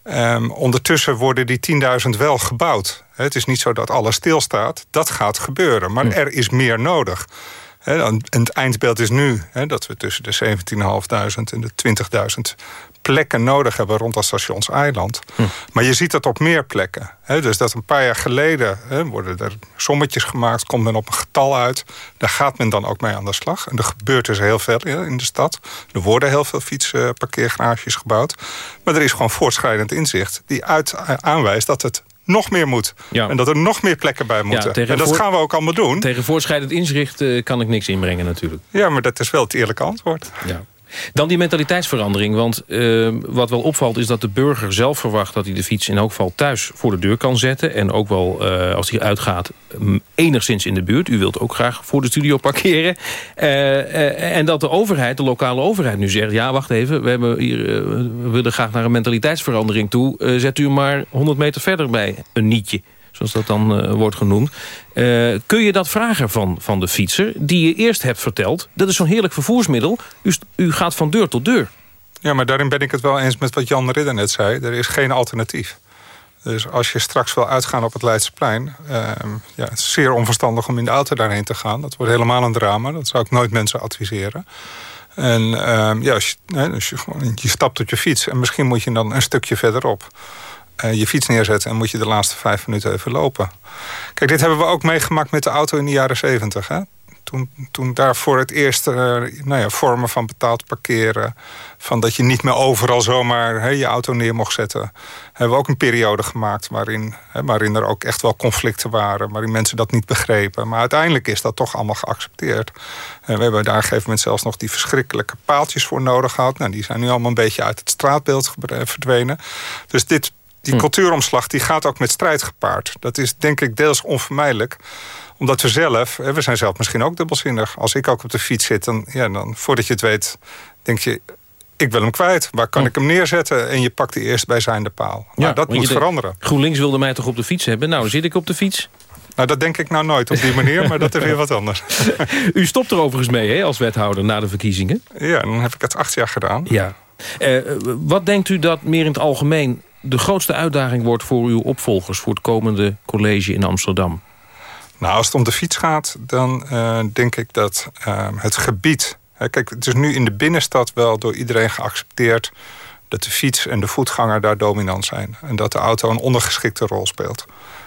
Um, ondertussen worden die 10.000 wel gebouwd. Het is niet zo dat alles stilstaat. Dat gaat gebeuren, maar er is meer nodig. En het eindbeeld is nu dat we tussen de 17.500 en de 20.000 plekken nodig hebben rond dat stations Eiland. Hm. Maar je ziet dat op meer plekken. dus dat een paar jaar geleden worden er sommetjes gemaakt, komt men op een getal uit. Daar gaat men dan ook mee aan de slag. En er gebeurt dus heel veel in de stad. Er worden heel veel fietsparkeergarages gebouwd. Maar er is gewoon voortschrijdend inzicht die uit, aanwijst dat het nog meer moet. En dat er nog meer plekken bij moeten. en dat gaan we ook allemaal doen. Tegen voortschrijdend inzicht uh, kan ik niks inbrengen natuurlijk. Ja, maar dat is wel het eerlijke antwoord. Ja. Dan die mentaliteitsverandering. Want uh, wat wel opvalt is dat de burger zelf verwacht... dat hij de fiets in elk geval thuis voor de deur kan zetten. En ook wel, uh, als hij uitgaat, enigszins in de buurt. U wilt ook graag voor de studio parkeren. Uh, en dat de overheid, de lokale overheid nu zegt... ja, wacht even, we, hebben hier, we willen graag naar een mentaliteitsverandering toe. zet u maar 100 meter verder bij een nietje zoals dat dan uh, wordt genoemd. Uh, kun je dat vragen van, van de fietser, die je eerst hebt verteld... dat is zo'n heerlijk vervoersmiddel, u, u gaat van deur tot deur. Ja, maar daarin ben ik het wel eens met wat Jan Ridder net zei. Er is geen alternatief. Dus als je straks wil uitgaan op het Leidseplein... Uh, ja, het is zeer onverstandig om in de auto daarheen te gaan. Dat wordt helemaal een drama. Dat zou ik nooit mensen adviseren. En uh, ja, als je, je stapt op je fiets... en misschien moet je dan een stukje verderop... Uh, je fiets neerzetten en moet je de laatste vijf minuten even lopen. Kijk, dit hebben we ook meegemaakt met de auto in de jaren zeventig. Toen, toen daar voor het eerst uh, nou ja, vormen van betaald parkeren... van dat je niet meer overal zomaar je auto neer mocht zetten... hebben we ook een periode gemaakt waarin, waarin er ook echt wel conflicten waren... waarin mensen dat niet begrepen. Maar uiteindelijk is dat toch allemaal geaccepteerd. Uh, we hebben daar een gegeven moment zelfs nog die verschrikkelijke paaltjes voor nodig gehad. Nou, die zijn nu allemaal een beetje uit het straatbeeld verdwenen. Dus dit die hm. cultuuromslag die gaat ook met strijd gepaard. Dat is denk ik deels onvermijdelijk omdat we zelf, we zijn zelf misschien ook dubbelzinnig. Als ik ook op de fiets zit, dan, ja, dan voordat je het weet, denk je... ik wil hem kwijt, waar kan hm. ik hem neerzetten? En je pakt die eerst bij zijnde paal. Ja, dat moet veranderen. GroenLinks wilde mij toch op de fiets hebben? Nou, zit ik op de fiets. Nou, dat denk ik nou nooit op die manier, maar dat is weer wat anders. U stopt er overigens mee, hè, als wethouder, na de verkiezingen? Ja, dan heb ik het acht jaar gedaan. Ja. Uh, wat denkt u dat meer in het algemeen de grootste uitdaging wordt voor uw opvolgers... voor het komende college in Amsterdam? Nou, als het om de fiets gaat, dan uh, denk ik dat uh, het gebied... Hè, kijk, het is nu in de binnenstad wel door iedereen geaccepteerd... dat de fiets en de voetganger daar dominant zijn. En dat de auto een ondergeschikte rol speelt.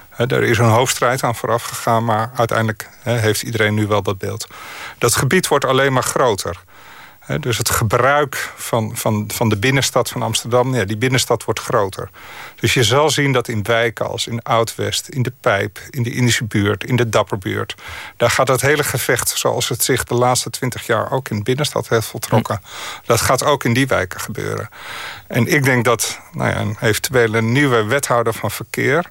He, er is een hoofdstrijd aan vooraf gegaan, maar uiteindelijk heeft iedereen nu wel dat beeld. Dat gebied wordt alleen maar groter dus het gebruik van, van, van de binnenstad van Amsterdam, ja, die binnenstad wordt groter. Dus je zal zien dat in wijken als in Oud-West, in de Pijp, in de Indische buurt, in de Dapperbuurt, daar gaat dat hele gevecht zoals het zich de laatste twintig jaar ook in de binnenstad heeft voltrokken. Dat gaat ook in die wijken gebeuren. En ik denk dat nou ja, een eventuele nieuwe wethouder van verkeer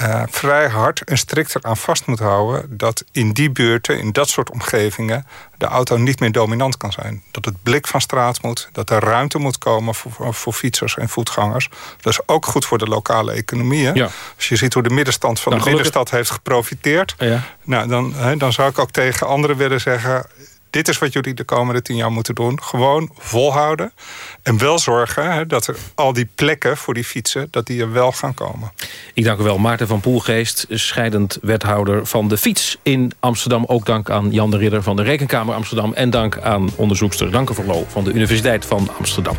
uh, vrij hard en strikter aan vast moet houden... dat in die buurten, in dat soort omgevingen... de auto niet meer dominant kan zijn. Dat het blik van straat moet, dat er ruimte moet komen... voor, voor fietsers en voetgangers. Dat is ook goed voor de lokale economie. Ja. Als je ziet hoe de middenstand van nou, de binnenstad heeft geprofiteerd... Ja. Nou, dan, dan zou ik ook tegen anderen willen zeggen dit is wat jullie de komende tien jaar moeten doen. Gewoon volhouden. En wel zorgen hè, dat er al die plekken voor die fietsen... dat die er wel gaan komen. Ik dank u wel. Maarten van Poelgeest, scheidend wethouder van de fiets in Amsterdam. Ook dank aan Jan de Ridder van de Rekenkamer Amsterdam. En dank aan onderzoekster Dankenverlo van de Universiteit van Amsterdam.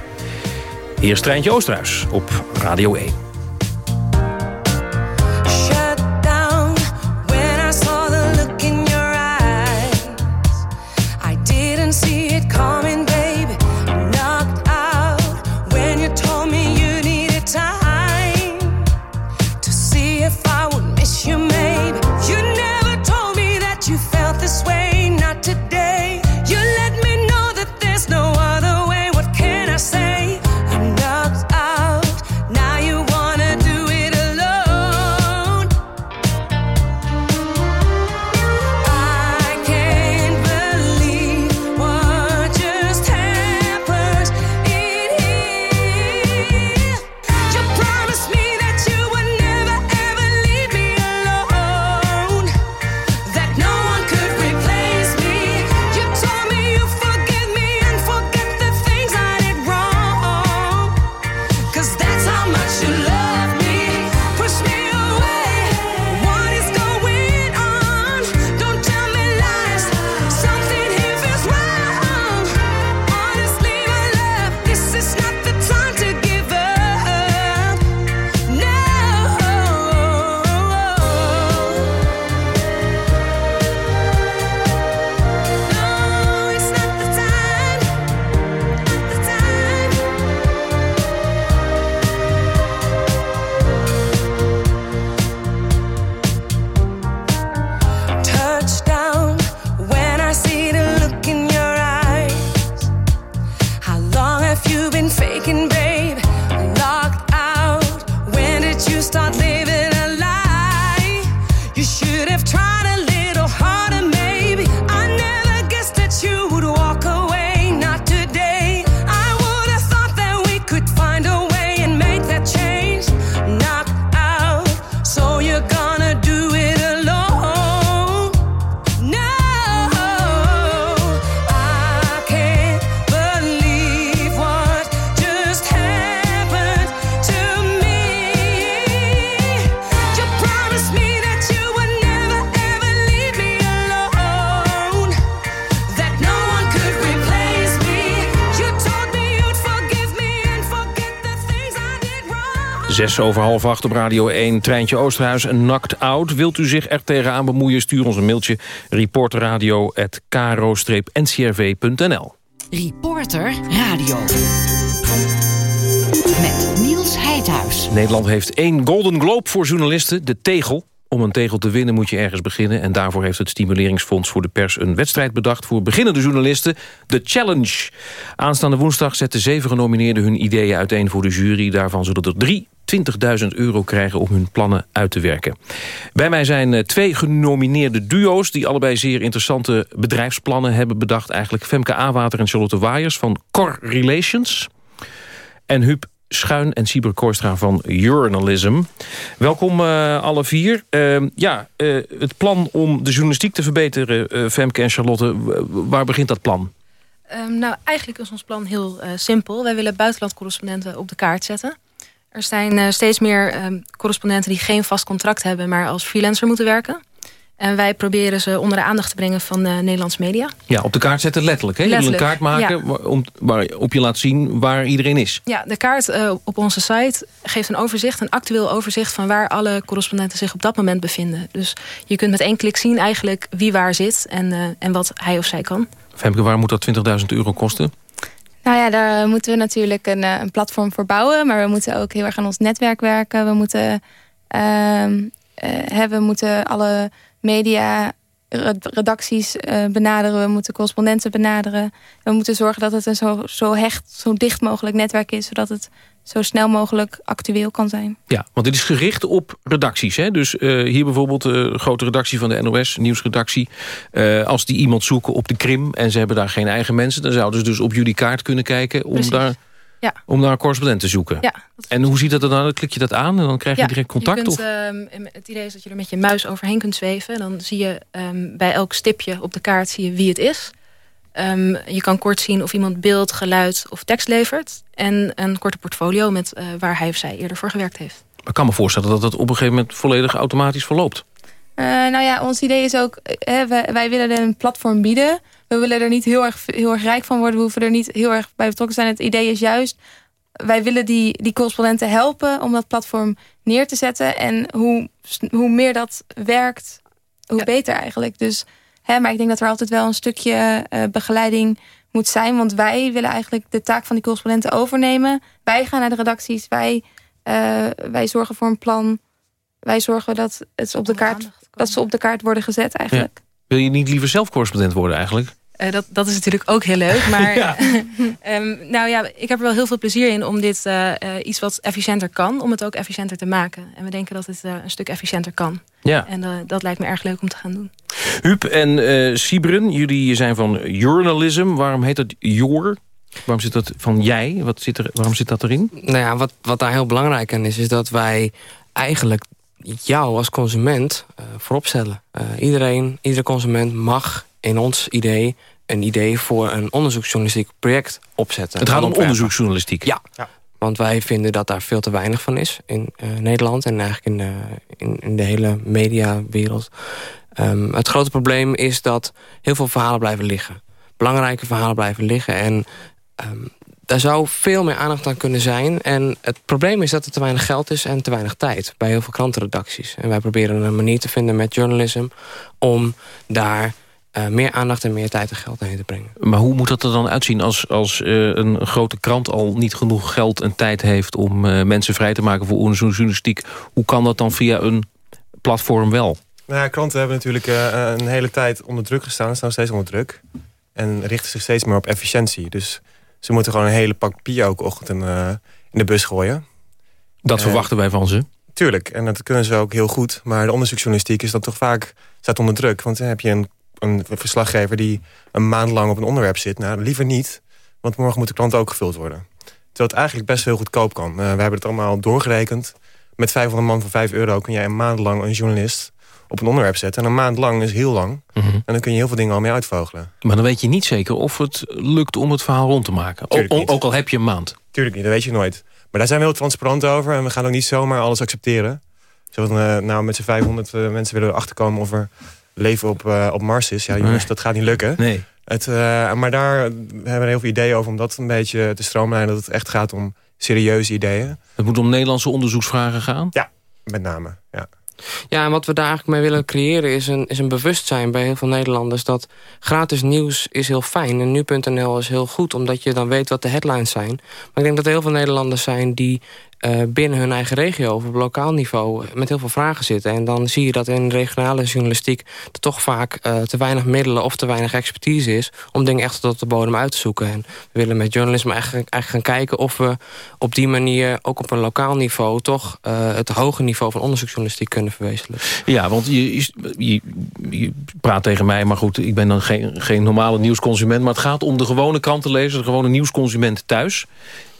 Eerst Treintje Oosterhuis op Radio 1. Zes over half acht op Radio 1, Treintje Oosterhuis, een knocked out. Wilt u zich er tegenaan bemoeien, stuur ons een mailtje... reporterradio.kro-ncrv.nl Reporter Radio. Met Niels Heidhuis. Nederland heeft één Golden Globe voor journalisten, de tegel. Om een tegel te winnen moet je ergens beginnen... en daarvoor heeft het Stimuleringsfonds voor de Pers een wedstrijd bedacht... voor beginnende journalisten, de Challenge. Aanstaande woensdag zetten zeven genomineerden hun ideeën uiteen voor de jury. Daarvan zullen er drie 20.000 euro krijgen om hun plannen uit te werken. Bij mij zijn eh, twee genomineerde duo's... die allebei zeer interessante bedrijfsplannen hebben bedacht. Eigenlijk Femke Awater en Charlotte Waaiers van Core Relations... en Huub Schuin en Sieber Kooistra van Journalism. Welkom eh, alle vier. Uh, ja, uh, het plan om de journalistiek te verbeteren, Femke en Charlotte... waar begint dat plan? Um, nou, eigenlijk is ons plan heel simpel. Wij willen buitenlandcorrespondenten op de kaart zetten. Er zijn steeds meer um, correspondenten die geen vast contract hebben... maar als freelancer moeten werken. En wij proberen ze onder de aandacht te brengen van uh, Nederlands media. Ja, op de kaart zetten letterlijk. Hè? letterlijk, je wil een kaart maken ja. waar, om, waarop je laat zien waar iedereen is. Ja, de kaart uh, op onze site geeft een overzicht, een actueel overzicht... van waar alle correspondenten zich op dat moment bevinden. Dus je kunt met één klik zien eigenlijk wie waar zit en, en wat hij of zij kan. Femke, waar moet dat 20.000 euro kosten? Nou ja, daar moeten we natuurlijk een, een, platform voor bouwen. Maar we moeten ook heel erg aan ons netwerk werken. We moeten, hebben, we moeten alle media redacties uh, benaderen. We moeten correspondenten benaderen. We moeten zorgen dat het een zo, zo hecht, zo dicht mogelijk netwerk is... zodat het zo snel mogelijk actueel kan zijn. Ja, want dit is gericht op redacties. Hè? Dus uh, hier bijvoorbeeld de uh, grote redactie van de NOS, nieuwsredactie. Uh, als die iemand zoeken op de Krim en ze hebben daar geen eigen mensen... dan zouden ze dus op jullie kaart kunnen kijken om daar... Ja. Om daar een correspondent te zoeken. Ja, en hoe ziet dat er dan? Klik je dat aan en dan krijg je ja, direct contact? Je kunt, of? Uh, het idee is dat je er met je muis overheen kunt zweven. Dan zie je um, bij elk stipje op de kaart zie je wie het is. Um, je kan kort zien of iemand beeld, geluid of tekst levert. En een korte portfolio met uh, waar hij of zij eerder voor gewerkt heeft. Maar ik kan me voorstellen dat dat op een gegeven moment volledig automatisch verloopt. Uh, nou ja, ons idee is ook, hè, wij, wij willen een platform bieden. We willen er niet heel erg, heel erg rijk van worden. We hoeven er niet heel erg bij betrokken te zijn. Het idee is juist wij willen die, die correspondenten helpen om dat platform neer te zetten. En hoe, hoe meer dat werkt, hoe ja. beter eigenlijk. Dus, hè, maar ik denk dat er altijd wel een stukje uh, begeleiding moet zijn. Want wij willen eigenlijk de taak van die correspondenten overnemen. Wij gaan naar de redacties. Wij, uh, wij zorgen voor een plan. Wij zorgen dat, het op de kaart, dat ze op de kaart worden gezet eigenlijk. Ja. Wil je niet liever zelf correspondent worden eigenlijk? Uh, dat, dat is natuurlijk ook heel leuk. Maar ja. um, nou ja, ik heb er wel heel veel plezier in om dit uh, uh, iets wat efficiënter kan, om het ook efficiënter te maken. En we denken dat het een stuk efficiënter kan. Ja. En dat lijkt me erg leuk om te gaan doen. Huub en Sibren, jullie zijn van journalism. Waarom heet dat Your? Waarom zit dat van jij? Wat zit er, waarom zit dat erin? Nou ja, wat, wat daar heel belangrijk aan is, is dat wij eigenlijk jou als consument voorop stellen. iedereen, iedere consument mag in ons idee een idee voor een onderzoeksjournalistiek project opzetten. Het gaat om onderzoeksjournalistiek? Ja. ja. Want wij vinden dat daar veel te weinig van is in uh, Nederland... en eigenlijk in de, in, in de hele mediawereld. Um, het grote probleem is dat heel veel verhalen blijven liggen. Belangrijke verhalen blijven liggen. En um, daar zou veel meer aandacht aan kunnen zijn. En het probleem is dat er te weinig geld is en te weinig tijd... bij heel veel krantenredacties. En wij proberen een manier te vinden met journalism... om daar uh, meer aandacht en meer tijd en geld heen te brengen. Maar hoe moet dat er dan uitzien als, als uh, een grote krant al niet genoeg geld en tijd heeft... om uh, mensen vrij te maken voor onderzoeksjournalistiek? Hoe kan dat dan via een platform wel? Nou ja, kranten hebben natuurlijk een hele tijd onder druk gestaan. staan steeds onder druk. En richten zich steeds meer op efficiëntie. Dus ze moeten gewoon een hele pak papier elke ochtend in, in de bus gooien. Dat verwachten wij van ze? Tuurlijk, en dat kunnen ze ook heel goed. Maar de onderzoeksjournalistiek is dan toch vaak staat onder druk. Want dan heb je een, een verslaggever die een maand lang op een onderwerp zit. Nou, liever niet, want morgen moet de klant ook gevuld worden. Terwijl het eigenlijk best heel goedkoop kan. Uh, we hebben het allemaal doorgerekend. Met 500 man voor 5 euro kun jij een maand lang een journalist op een onderwerp zetten. En een maand lang is heel lang. Mhm. En dan kun je heel veel dingen al mee uitvogelen. Maar dan weet je niet zeker of het lukt om het verhaal rond te maken. O- ook al heb je een maand. Tuurlijk niet, dat weet je nooit. Maar daar zijn we heel transparant over. En we gaan ook niet zomaar alles accepteren. Zoals we eh, nou met z'n 500 eh, mensen willen achterkomen of er leven op, eh, op Mars is. Ja, jongens, Nee. dat gaat niet lukken. Nee. Het, eh, maar daar hebben we heel veel ideeën over om dat een beetje te stroomlijnen. Dat het echt gaat om serieuze ideeën. Het moet om Nederlandse onderzoeksvragen gaan? Ja, met name. Ja. Ja, en wat we daar eigenlijk mee willen creëren is een, is een bewustzijn bij heel veel Nederlanders... dat gratis nieuws is heel fijn en nu.nl is heel goed... omdat je dan weet wat de headlines zijn. Maar ik denk dat er heel veel Nederlanders zijn die eh, binnen hun eigen regio... of op lokaal niveau met heel veel vragen zitten. En dan zie je dat in regionale journalistiek... er toch vaak eh, te weinig middelen of te weinig expertise is... om dingen echt tot de bodem uit te zoeken. En we willen met journalisme eigenlijk, eigenlijk gaan kijken... of we op die manier ook op een lokaal niveau... toch eh, het hoge niveau van onderzoeksjournalistiek kunnen verwezenlijken. Ja, want je, je, praat tegen mij, maar goed, ik ben dan geen, geen normale nieuwsconsument. Maar het gaat om de gewone krantenlezer, de gewone nieuwsconsument thuis.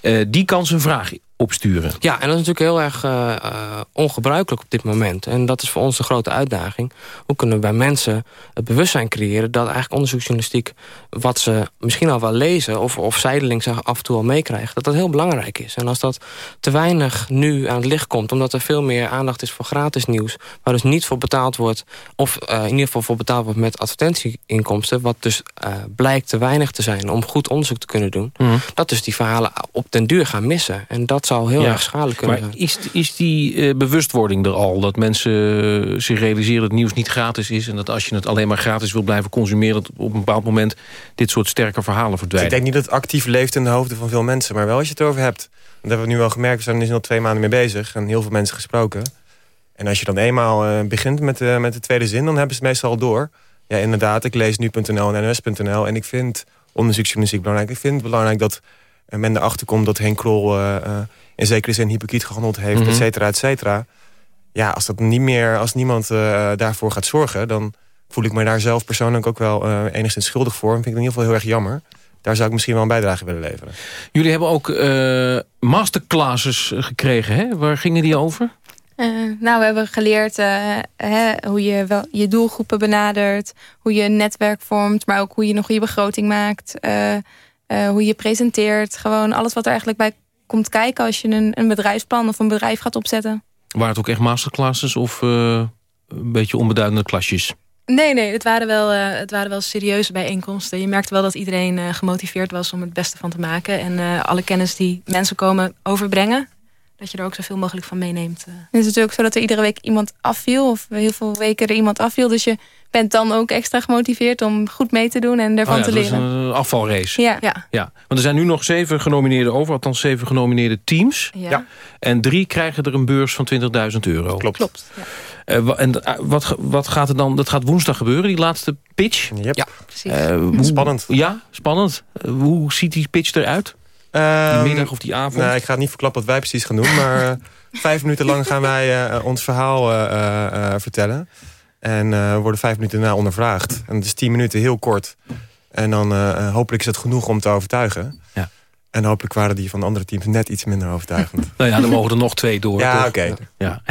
Eh, die kan zijn vraag opsturen. Ja, en dat is natuurlijk heel erg eh, eh, ongebruikelijk op dit moment. En dat is voor ons de grote uitdaging. Hoe kunnen we bij mensen het bewustzijn creëren... dat eigenlijk onderzoeksjournalistiek, wat ze misschien al wel lezen... of, of zijdelings af en toe al meekrijgen, dat dat heel belangrijk is. En als dat te weinig nu aan het licht komt... omdat er veel meer aandacht is voor gratis nieuws... waar dus niet voor betaald wordt... of eh, in ieder geval voor betaald wordt met advertentieinkomsten... wat dus blijkt te weinig te zijn om goed onderzoek te kunnen doen... Mhm. dat dus die verhalen op den duur gaan missen. En dat zou heel Ja, erg schadelijk kunnen Maar zijn. is, is die eh, bewustwording er al? Dat mensen eh, zich realiseren dat nieuws niet gratis is... en dat als je het alleen maar gratis wil blijven consumeren... dat op een bepaald moment dit soort sterke verhalen Dus ik denk niet dat het actief leeft in de hoofden van veel mensen. Maar wel als je het erover hebt. Dat hebben we nu al gemerkt. We zijn er nu al twee maanden mee bezig. En heel veel mensen gesproken. En als je dan eenmaal eh, begint met de, met de tweede zin... dan hebben ze het meestal al door. Ja, inderdaad. Ik lees nu.nl en nos.nl. En ik vind onderzoeksjournalistiek belangrijk. Ik vind het belangrijk dat men erachter komt... dat Henk Krol eh, eh, in zekere zin hypocriet gehandeld heeft. Mhm. Et cetera, et cetera. Ja, als, dat niet meer, als niemand eh, daarvoor gaat zorgen... dan voel ik me daar zelf persoonlijk ook wel eh, enigszins schuldig voor. En vind ik het in ieder geval heel erg jammer. Daar zou ik misschien wel een bijdrage willen leveren. Jullie hebben ook eh, masterclasses gekregen, hè? Waar gingen die over? Eh, nou, we hebben geleerd eh, hè, hoe je wel je doelgroepen benadert, hoe je een netwerk vormt, maar ook hoe je nog je begroting maakt, eh, eh, hoe je presenteert. Gewoon alles wat er eigenlijk bij komt kijken als je een, een bedrijfsplan of een bedrijf gaat opzetten. Waren het ook echt masterclasses of eh, een beetje onbeduidende klasjes? Nee, nee, het waren, wel, eh, het waren wel serieuze bijeenkomsten. Je merkte wel dat iedereen eh, gemotiveerd was om het beste van te maken. En eh, alle kennis die mensen komen overbrengen, dat je er ook zoveel mogelijk van meeneemt. eh. Het is natuurlijk zo dat er iedere week iemand afviel, of heel veel weken er iemand afviel. Dus je bent dan ook extra gemotiveerd om goed mee te doen en ervan Oh ja, te dat is leren. een afvalrace. Ja. ja. Ja, want er zijn nu nog zeven genomineerden over, althans zeven genomineerde teams. Ja. En drie krijgen er een beurs van 20.000 euro. Klopt. Klopt. Ja. Eh, en eh, wat, wat gaat er dan? Dat gaat woensdag gebeuren, die laatste pitch. Yep. Ja, precies. Eh, hoe- Spannend. Ja, spannend. Eh, hoe ziet die pitch eruit? Die Ehm, middag of die avond? Nou, ik ga het niet verklappen wat wij precies gaan doen. Maar eh, vijf minuten lang gaan wij eh, ons verhaal eh, eh, eh, vertellen. En we worden vijf minuten daarna ondervraagd. En het is tien minuten, heel kort. En dan hopelijk is het genoeg om te overtuigen. Ja. En hopelijk waren die van de andere teams net iets minder overtuigend. Nou ja, dan mogen er nog twee door. ja, oké. Ja.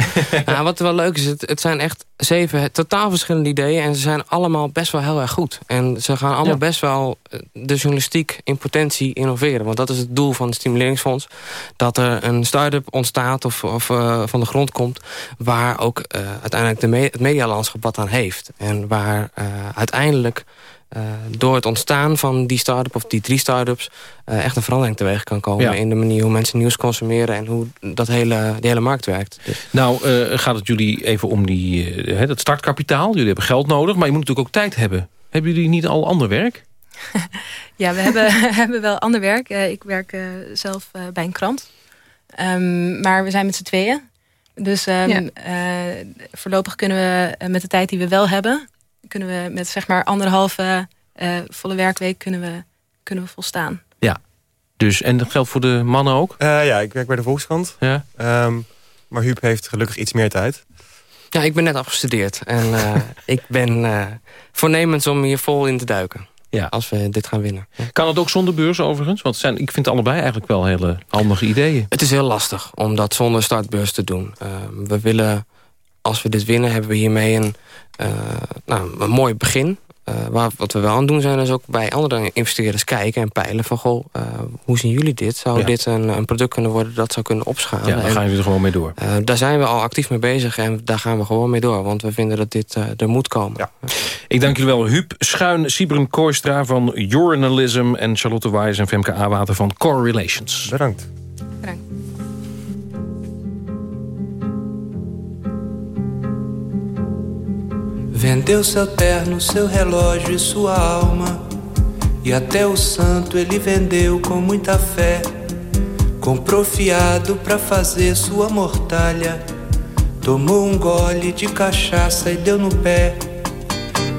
Nou, wat wel leuk is, het, het zijn echt zeven totaal verschillende ideeën... en ze zijn allemaal best wel heel erg goed. En ze gaan allemaal Ja. best wel eh, de journalistiek in potentie innoveren. Want dat is het doel van het Stimuleringsfonds. Dat er een start-up ontstaat of, of eh, van de grond komt... waar ook eh, uiteindelijk de me het medialandschap wat aan heeft. En waar eh, uiteindelijk... eh, door het ontstaan van die start-up of die drie start-ups... eh, echt een verandering teweeg kan komen... Ja. in de manier hoe mensen nieuws consumeren... en hoe dat hele, die hele markt werkt. Dus- Nou, eh, gaat het jullie even om die, hè, dat startkapitaal. Jullie hebben geld nodig, maar je moet natuurlijk ook tijd hebben. Hebben jullie niet al ander werk? Ja, we hebben, hebben wel ander werk. Ik werk zelf bij een krant. Ehm, maar we zijn met z'n tweeën. Dus ehm, Ja. eh, voorlopig kunnen we met de tijd die we wel hebben... kunnen we met zeg maar anderhalve eh, volle werkweek kunnen we, kunnen we volstaan. Ja. Dus, en dat geldt voor de mannen ook? Eh, ja, ik werk bij de Volkskrant. Ja. Ehm, Maar Huub heeft gelukkig iets meer tijd. Ja, ik ben net afgestudeerd. En eh, ik ben uh, voornemens om hier vol in te duiken. Ja. Als we dit gaan winnen. Kan het ook zonder beurs overigens? Want zijn, ik vind allebei eigenlijk wel hele handige ideeën. Het is heel lastig om dat zonder startbeurs te doen. Uh, we willen, als we dit winnen, hebben we hiermee een, nou, een mooi begin. Uh, waar, wat we wel aan het doen zijn, is ook bij andere investeerders kijken en peilen van... goh, uh, hoe zien jullie dit? Zou Ja. dit een, een product kunnen worden dat zou kunnen opschalen? Ja, dan En, gaan jullie er gewoon mee door. uh, daar zijn we al actief mee bezig en daar gaan we gewoon mee door. Want we vinden dat dit uh, er moet komen. Ik dank jullie wel. Huub Schuin, Sibren Kooistra van Journalism... en Charlotte Wijs en Femke Awater van Core Relations. Bedankt. Vendeu seu terno, seu relógio e sua alma. E até o santo ele vendeu com muita fé. Comprou fiado pra fazer sua mortalha. Tomou um gole de cachaça e deu no pé.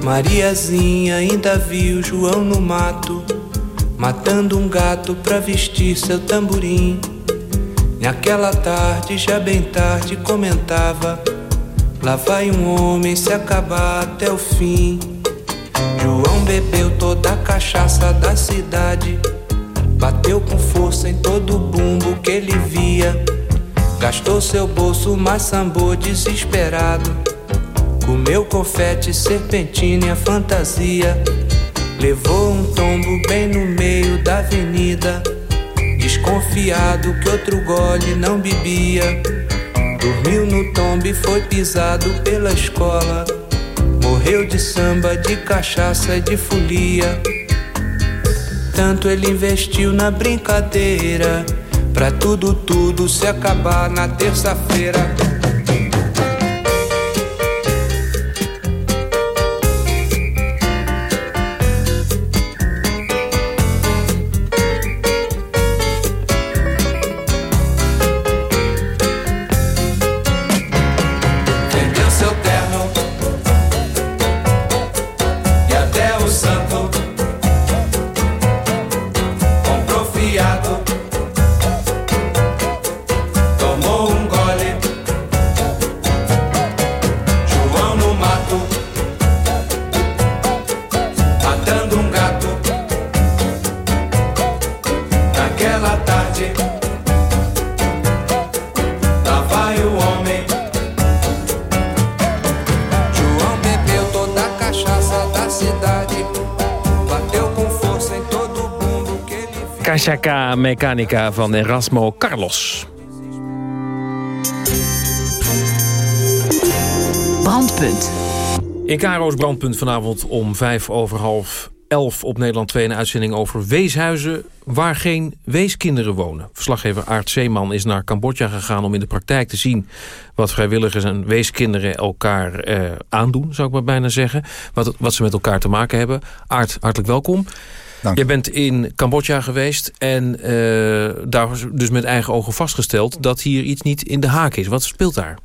Mariazinha ainda viu João no mato, matando um gato pra vestir seu tamborim. Naquela tarde, já bem tarde, comentava. Lá vai um homem se acabar até o fim. João bebeu toda a cachaça da cidade. Bateu com força em todo o bumbo que ele via. Gastou seu bolso, mas desesperado. Comeu confete, serpentina e a fantasia. Levou um tombo bem no meio da avenida. Desconfiado que outro gole não bebia. Dormiu no tombo e foi pisado pela escola. Morreu de samba, de cachaça de folia. Tanto ele investiu na brincadeira. Pra tudo, tudo se acabar na terça-feira. Kashaka Mechanica van Erasmo Carlos. Brandpunt. In Caro's Brandpunt vanavond om vijf over half elf op Nederland 2... een uitzending over weeshuizen waar geen weeskinderen wonen. Verslaggever Aart Zeeman is naar Cambodja gegaan om in de praktijk te zien... wat vrijwilligers en weeskinderen elkaar eh, aandoen, zou ik maar bijna zeggen. Wat, wat ze met elkaar te maken hebben. Aart, hartelijk welkom. Je bent in Cambodja geweest en eh, daar was dus met eigen ogen vastgesteld... dat hier iets niet in de haak is. Wat speelt daar?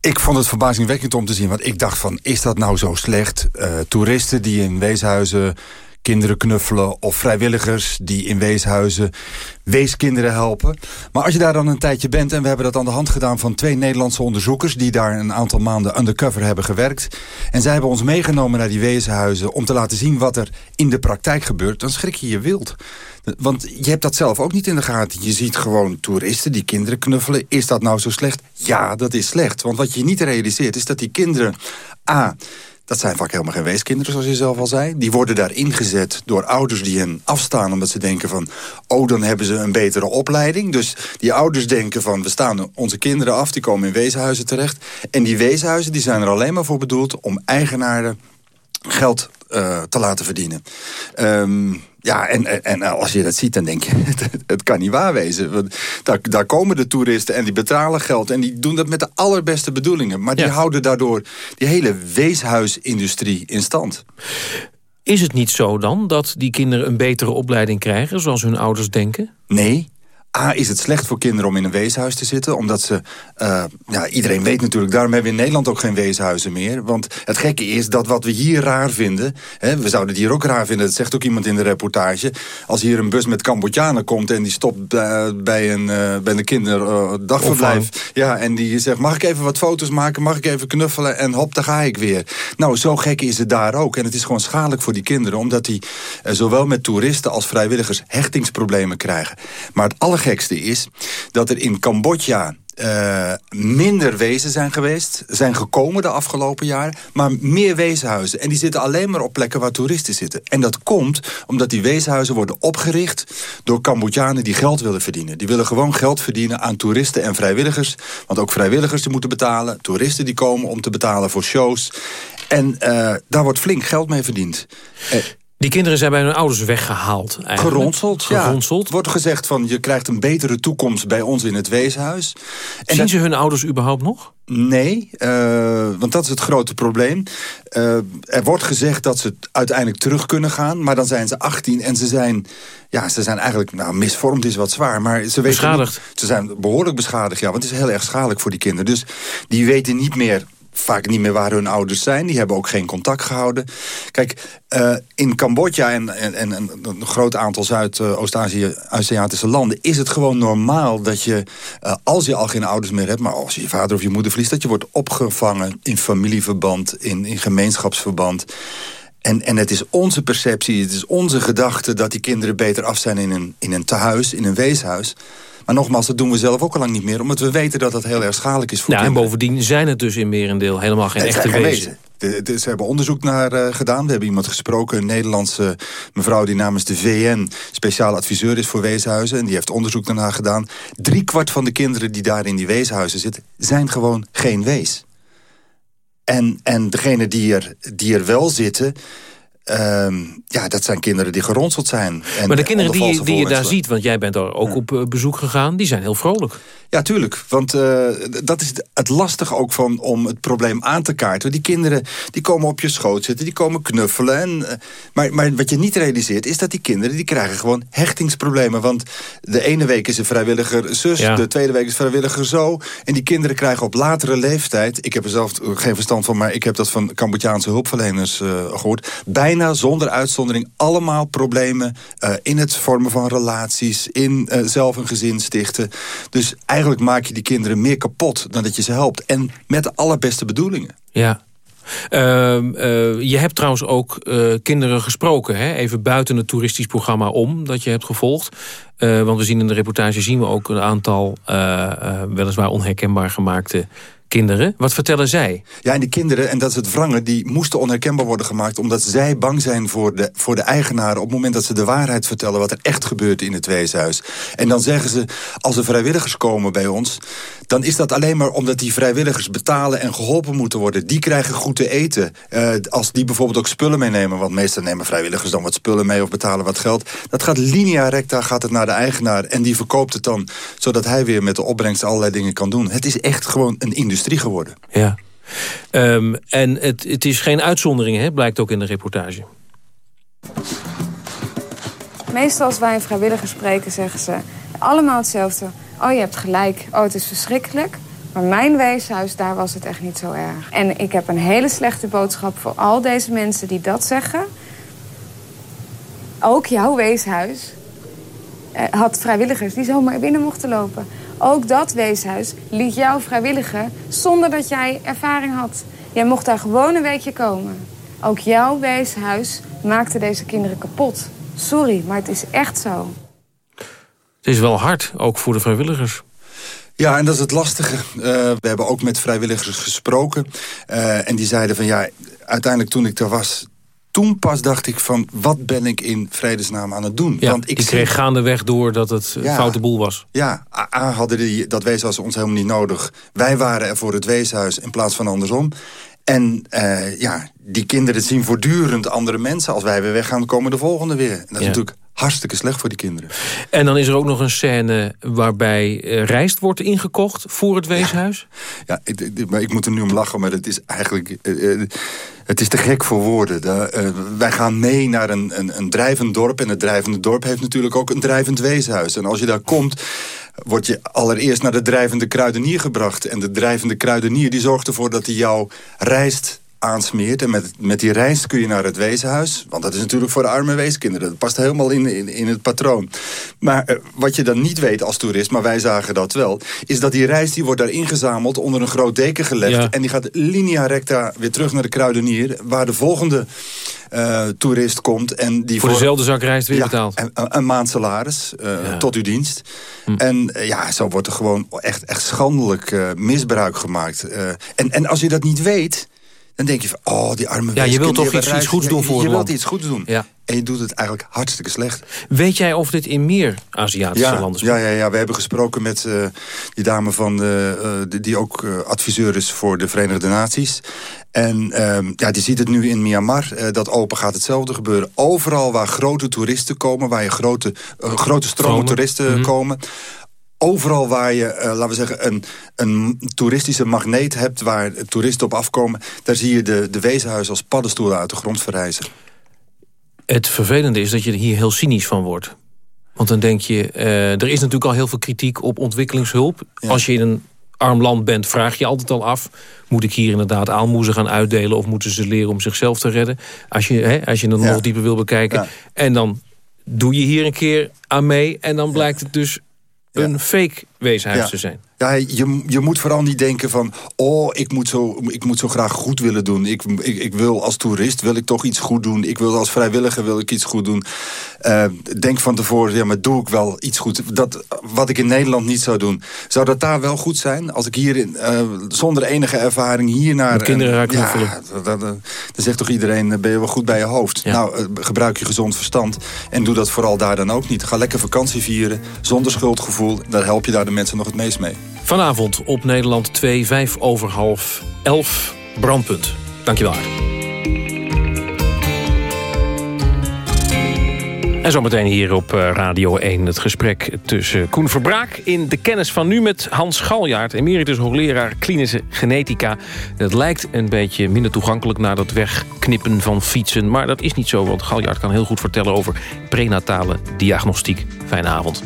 Ik vond het verbazingwekkend om te zien. Want ik dacht van, is dat nou zo slecht? Eh, toeristen die in weeshuizen kinderen knuffelen... of vrijwilligers die in weeshuizen weeskinderen helpen. Maar als je daar dan een tijdje bent... en we hebben dat aan de hand gedaan van twee Nederlandse onderzoekers... die daar een aantal maanden undercover hebben gewerkt... en zij hebben ons meegenomen naar die weeshuizen... om te laten zien wat er in de praktijk gebeurt... dan schrik je je wild. Want je hebt dat zelf ook niet in de gaten. Je ziet gewoon toeristen die kinderen knuffelen. Is dat nou zo slecht? Ja, dat is slecht. Want wat je niet realiseert is dat die kinderen... A, dat zijn vaak helemaal geen weeskinderen, zoals je zelf al zei. Die worden daar ingezet door ouders die hen afstaan... omdat ze denken van, oh, dan hebben ze een betere opleiding. Dus die ouders denken van, we staan onze kinderen af... die komen in weeshuizen terecht. En die weeshuizen die zijn er alleen maar voor bedoeld... om eigenaren geld uh, te laten verdienen. Um, ja, en, en, als je dat ziet, dan denk je, het, het kan niet waar wezen. Want daar, daar, komen de toeristen en die betalen geld... en die doen dat met de allerbeste bedoelingen. Maar die ja. houden daardoor die hele weeshuisindustrie in stand. Is het niet zo dan dat die kinderen een betere opleiding krijgen... zoals hun ouders denken? Nee, A, is het slecht voor kinderen om in een weeshuis te zitten. Omdat ze, uh, ja, iedereen weet natuurlijk, daarom hebben we in Nederland ook geen weeshuizen meer. Want het gekke is dat wat we hier raar vinden, hè, we zouden het hier ook raar vinden, dat zegt ook iemand in de reportage. Als hier een bus met Cambodjanen komt en die stopt uh, bij een, uh, bij een kinderdagverblijf. ja, en die zegt, mag ik even wat foto's maken, mag ik even knuffelen en hop, daar ga ik weer. Nou, zo gek is het daar ook. En het is gewoon schadelijk voor die kinderen, omdat die zowel met toeristen als vrijwilligers hechtingsproblemen krijgen. Maar het allergekste is dat er in Cambodja uh, minder wezen zijn geweest, zijn gekomen de afgelopen jaren, maar meer weeshuizen. En die zitten alleen maar op plekken waar toeristen zitten. En dat komt omdat die weeshuizen worden opgericht door Cambodjanen die geld willen verdienen. Die willen gewoon geld verdienen aan toeristen en vrijwilligers. Want ook vrijwilligers die moeten betalen, toeristen die komen om te betalen voor shows. En uh, daar wordt flink geld mee verdiend. Uh, die kinderen zijn bij hun ouders weggehaald. Eigenlijk. Geronseld, Geronseld. Ja. Wordt gezegd van je krijgt een betere toekomst bij ons in het weeshuis. En Zien ze hun ouders überhaupt nog? Nee, uh, want dat is het grote probleem. Uh, er wordt gezegd dat ze uiteindelijk terug kunnen gaan. Maar dan zijn ze 18 en ze zijn, ja, ze zijn eigenlijk... Nou, misvormd is wat zwaar, maar ze weten Beschadigd. Niet, ze zijn behoorlijk beschadigd, ja. Want het is heel erg schadelijk voor die kinderen. Dus die weten niet meer vaak niet meer waar hun ouders zijn. Die hebben ook geen contact gehouden. Kijk, uh, in Cambodja en, en, en, een groot aantal Zuidoost-Aziatische landen... is het gewoon normaal dat je, uh, als je al geen ouders meer hebt... maar als je je vader of je moeder verliest... dat je wordt opgevangen in familieverband, in, in gemeenschapsverband... En, en het is onze perceptie, het is onze gedachte... dat die kinderen beter af zijn in een, in een tehuis, in een weeshuis... Maar nogmaals, dat doen we zelf ook al lang niet meer. Omdat we weten dat dat heel erg schadelijk is voor ja, kinderen. En bovendien zijn het dus in merendeel helemaal geen echte wezen. De, de, ze hebben onderzoek naar uh, gedaan. We hebben iemand gesproken, een Nederlandse mevrouw... die namens de VN speciaal adviseur is voor weeshuizen. En die heeft onderzoek daarna gedaan. Drie kwart van de kinderen die daar in die weeshuizen zitten... zijn gewoon geen wees. En, en degene die er, die er wel zitten... Um, ja, dat zijn kinderen die geronseld zijn. En, maar de kinderen die, die je daar ziet, want jij bent er ook op bezoek gegaan... die zijn heel vrolijk. Ja, tuurlijk. Want uh, dat is het lastige ook van om het probleem aan te kaarten. Die kinderen die komen op je schoot zitten, die komen knuffelen. En, uh, maar, maar wat je niet realiseert is dat die kinderen... die krijgen gewoon hechtingsproblemen. Want de ene week is een vrijwilliger zus, ja. de tweede week is vrijwilliger zo. En die kinderen krijgen op latere leeftijd... ik heb er zelf geen verstand van, maar ik heb dat van Cambodjaanse hulpverleners uh, gehoord... bijna zonder uitzondering allemaal problemen... in het vormen van relaties, in zelf een gezin stichten. Dus eigenlijk maak je die kinderen meer kapot dan dat je ze helpt. En met de allerbeste bedoelingen. Ja. Uh, uh, je hebt trouwens ook uh, kinderen gesproken, hè? even buiten het toeristisch programma om, dat je hebt gevolgd. want we zien in de reportage zien we ook een aantal weliswaar onherkenbaar gemaakte kinderen. Wat vertellen zij? Ja, en die kinderen, en dat is het wrangen... die moesten onherkenbaar worden gemaakt... omdat zij bang zijn voor de, voor de eigenaren... op het moment dat ze de waarheid vertellen... wat er echt gebeurt in het weeshuis. En dan zeggen ze, als er vrijwilligers komen bij ons... dan is dat alleen maar omdat die vrijwilligers betalen... en geholpen moeten worden. Die krijgen goed te eten. Uh, als die bijvoorbeeld ook spullen meenemen... want meestal nemen vrijwilligers dan wat spullen mee... of betalen wat geld. Dat gaat linea recta gaat het naar de eigenaar... en die verkoopt het dan... zodat hij weer met de opbrengst allerlei dingen kan doen. Het is echt gewoon een industrie geworden. Ja. Um, en het, het is geen uitzondering, hè? blijkt ook in de reportage. Meestal als wij een vrijwilliger spreken, zeggen ze allemaal hetzelfde. Oh, je hebt gelijk. Oh, het is verschrikkelijk. Maar mijn weeshuis, daar was het echt niet zo erg. En ik heb een hele slechte boodschap voor al deze mensen die dat zeggen. Ook jouw weeshuis eh, had vrijwilligers die zomaar binnen mochten lopen. Ook dat weeshuis liet jou vrijwilligen zonder dat jij ervaring had. Jij mocht daar gewoon een weekje komen. Ook jouw weeshuis maakte deze kinderen kapot. Sorry, maar het is echt zo. Het is wel hard, ook voor de vrijwilligers. Ja, en dat is het lastige. Uh, we hebben ook met vrijwilligers gesproken. Uh, en die zeiden van ja, uiteindelijk toen ik er was toen pas dacht ik van, wat ben ik in vredesnaam aan het doen? Ja, Want ik kreeg gaandeweg door dat het ja, foute boel was. Ja, A, hadden die, dat weeshuis ons helemaal niet nodig. Wij waren er voor het weeshuis in plaats van andersom. En uh, ja, die kinderen zien voortdurend andere mensen. Als wij weer weggaan, komen de volgende weer. En dat is natuurlijk hartstikke slecht voor die kinderen. En dan is er ook nog een scène waarbij eh, rijst wordt ingekocht voor het weeshuis. Ja, ik, ik- maar ik moet er nu om lachen, maar het is eigenlijk... eh, eh, het is te gek voor woorden. De, wij gaan mee naar een, een, een drijvend dorp. En het drijvende dorp heeft natuurlijk ook een drijvend weeshuis. En als je daar komt, word je allereerst naar de drijvende kruidenier gebracht. En de drijvende kruidenier die zorgt ervoor dat hij jouw rijst aansmeert. En met, met die rijst kun je naar het weeshuis. Want dat is natuurlijk voor de arme weeskinderen. Dat past helemaal in, in, in het patroon. Maar eh, wat je dan niet weet als toerist, maar wij zagen dat wel... is dat die rijst die wordt daar ingezameld, onder een groot deken gelegd... Ja. en die gaat linea recta weer terug naar de kruidenier... waar de volgende eh, toerist komt. En die Voor dezelfde zak rijst weer Ja, betaald. Een, een- maand salaris eh, tot uw dienst. Hm. En ja, zo wordt er gewoon echt, echt schandelijk misbruik gemaakt. En, en als je dat niet weet, dan denk je van... oh, die arme Ja, je wilt toch iets- iets goeds doen je- voor Je het wilt iets goeds doen. Ja. En je doet het eigenlijk hartstikke slecht. Weet jij of dit in meer Aziatische Ja, landen ja, ja, ja, we hebben gesproken met eh, die dame van de, eh, die- die ook eh, adviseur is voor de Verenigde Naties. En ehm, ja, die ziet het nu in Myanmar. eh, dat open gaat hetzelfde gebeuren. Overal waar grote toeristen komen, waar je grote, eh, grote stromen Stromen. toeristen Mhm. komen. Overal waar je, eh, laten we zeggen, een, een toeristische magneet hebt... waar toeristen op afkomen... daar zie je de, de weeshuizen als paddenstoelen uit de grond verrijzen. Het vervelende is dat je er hier heel cynisch van wordt. Want dan denk je, eh, er is natuurlijk al heel veel kritiek op ontwikkelingshulp. Als je in een arm land bent, vraag je altijd al af... moet ik hier inderdaad aalmoezen gaan uitdelen... of moeten ze leren om zichzelf te redden? Als je, hè, als je het nog dieper wil bekijken. En dan doe je hier een keer aan mee... en dan blijkt het dus een fake weeshuis Ja. te zijn. Ja, je, je moet vooral niet denken van... oh, ik moet zo, ik moet zo graag goed willen doen. Ik, ik, ik wil als toerist wil ik toch iets goed doen. Ik wil als vrijwilliger wil ik iets goed doen. Eh, denk van tevoren, ja, maar doe ik wel iets goed. Dat, wat ik in Nederland niet zou doen. Zou dat daar wel goed zijn? Als ik hier in, eh, zonder enige ervaring hier naar... Met kinderen knuffelen. Ja, dat, dat- dan zegt toch iedereen, eh, ben je wel goed bij je hoofd. Nou, eh, gebruik je gezond verstand. En doe dat vooral daar dan ook niet. Ga lekker vakantie vieren, zonder schuldgevoel. Daar help je daar mensen nog het meest mee. Vanavond op Nederland 2, 5 over half 11, brandpunt. Dankjewel. En zometeen hier op eh, Radio 1 het gesprek tussen Koen Verbraak... in de kennis van nu met Hans Galjaard, emeritus hoogleraar klinische genetica. Dat lijkt een beetje minder toegankelijk naar dat wegknippen van fietsen. Maar dat is niet zo, want Galjaard kan heel goed vertellen over prenatale diagnostiek. Fijne avond.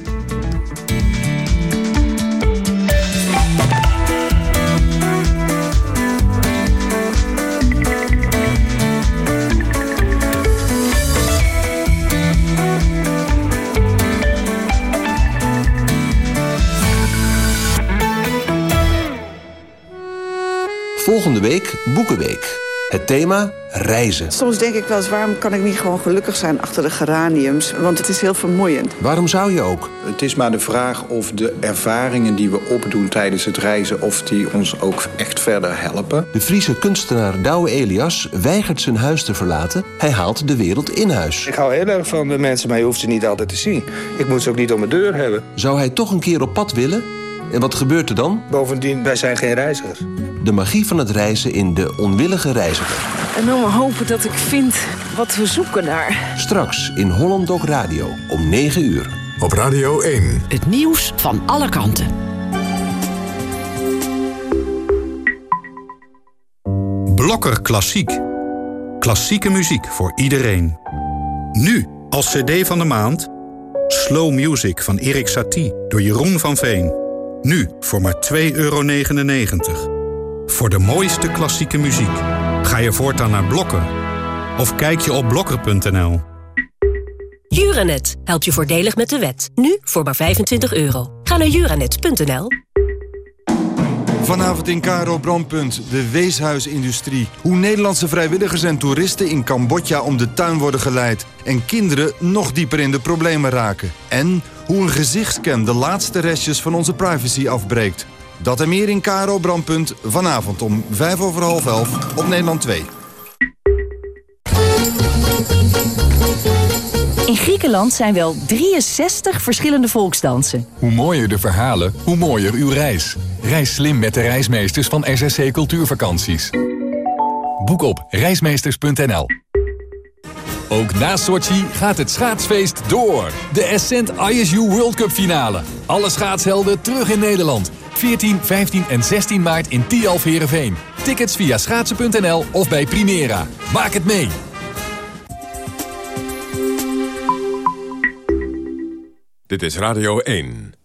Volgende week Boekenweek. Het thema reizen. Soms denk ik wel eens, waarom kan ik niet gewoon gelukkig zijn achter de geraniums? Want het is heel vermoeiend. Waarom zou je ook? Het is maar de vraag of de ervaringen die we opdoen tijdens het reizen... of die ons ook echt verder helpen. De Friese kunstenaar Douwe Elias weigert zijn huis te verlaten. Hij haalt de wereld in huis. Ik hou heel erg van de mensen, maar je hoeft ze niet altijd te zien. Ik moet ze ook niet om mijn deur hebben. Zou hij toch een keer op pad willen? En wat gebeurt er dan? Bovendien, wij zijn geen reizigers. De magie van het reizen in De Onwillige Reiziger. En dan maar hopen dat ik vind wat we zoeken naar. Straks in Holland Dog Radio om 9 uur. Op Radio 1. Het nieuws van alle kanten. Blokker Klassiek. Klassieke muziek voor iedereen. Nu als cd van de maand... Slow Music van Erik Satie door Jeroen van Veen. Nu voor maar 2,99 euro. Voor de mooiste klassieke muziek. Ga je voortaan naar Blokker. Of kijk je op blokker.nl. Juranet helpt je voordelig met de wet. Nu voor maar 25 euro. Ga naar juranet.nl. Vanavond in Karo Brandpunt, de weeshuisindustrie. Hoe Nederlandse vrijwilligers en toeristen in Cambodja om de tuin worden geleid. En kinderen nog dieper in de problemen raken. En hoe een gezichtscan de laatste restjes van onze privacy afbreekt. Dat en meer in Karo Brandpunt vanavond om vijf over half elf op Nederland 2. In Griekenland zijn wel 63 verschillende volksdansen. Hoe mooier de verhalen, hoe mooier uw reis. Reis slim met de reismeesters van SSC Cultuurvakanties. Boek op reismeesters.nl Ook na Sochi gaat het schaatsfeest door. De Ascent ISU World Cup finale. Alle schaatshelden terug in Nederland. 14, 15 en 16 maart in Tialf Heerenveen. Tickets via schaatsen.nl of bij Primera. Maak het mee! Dit is Radio 1.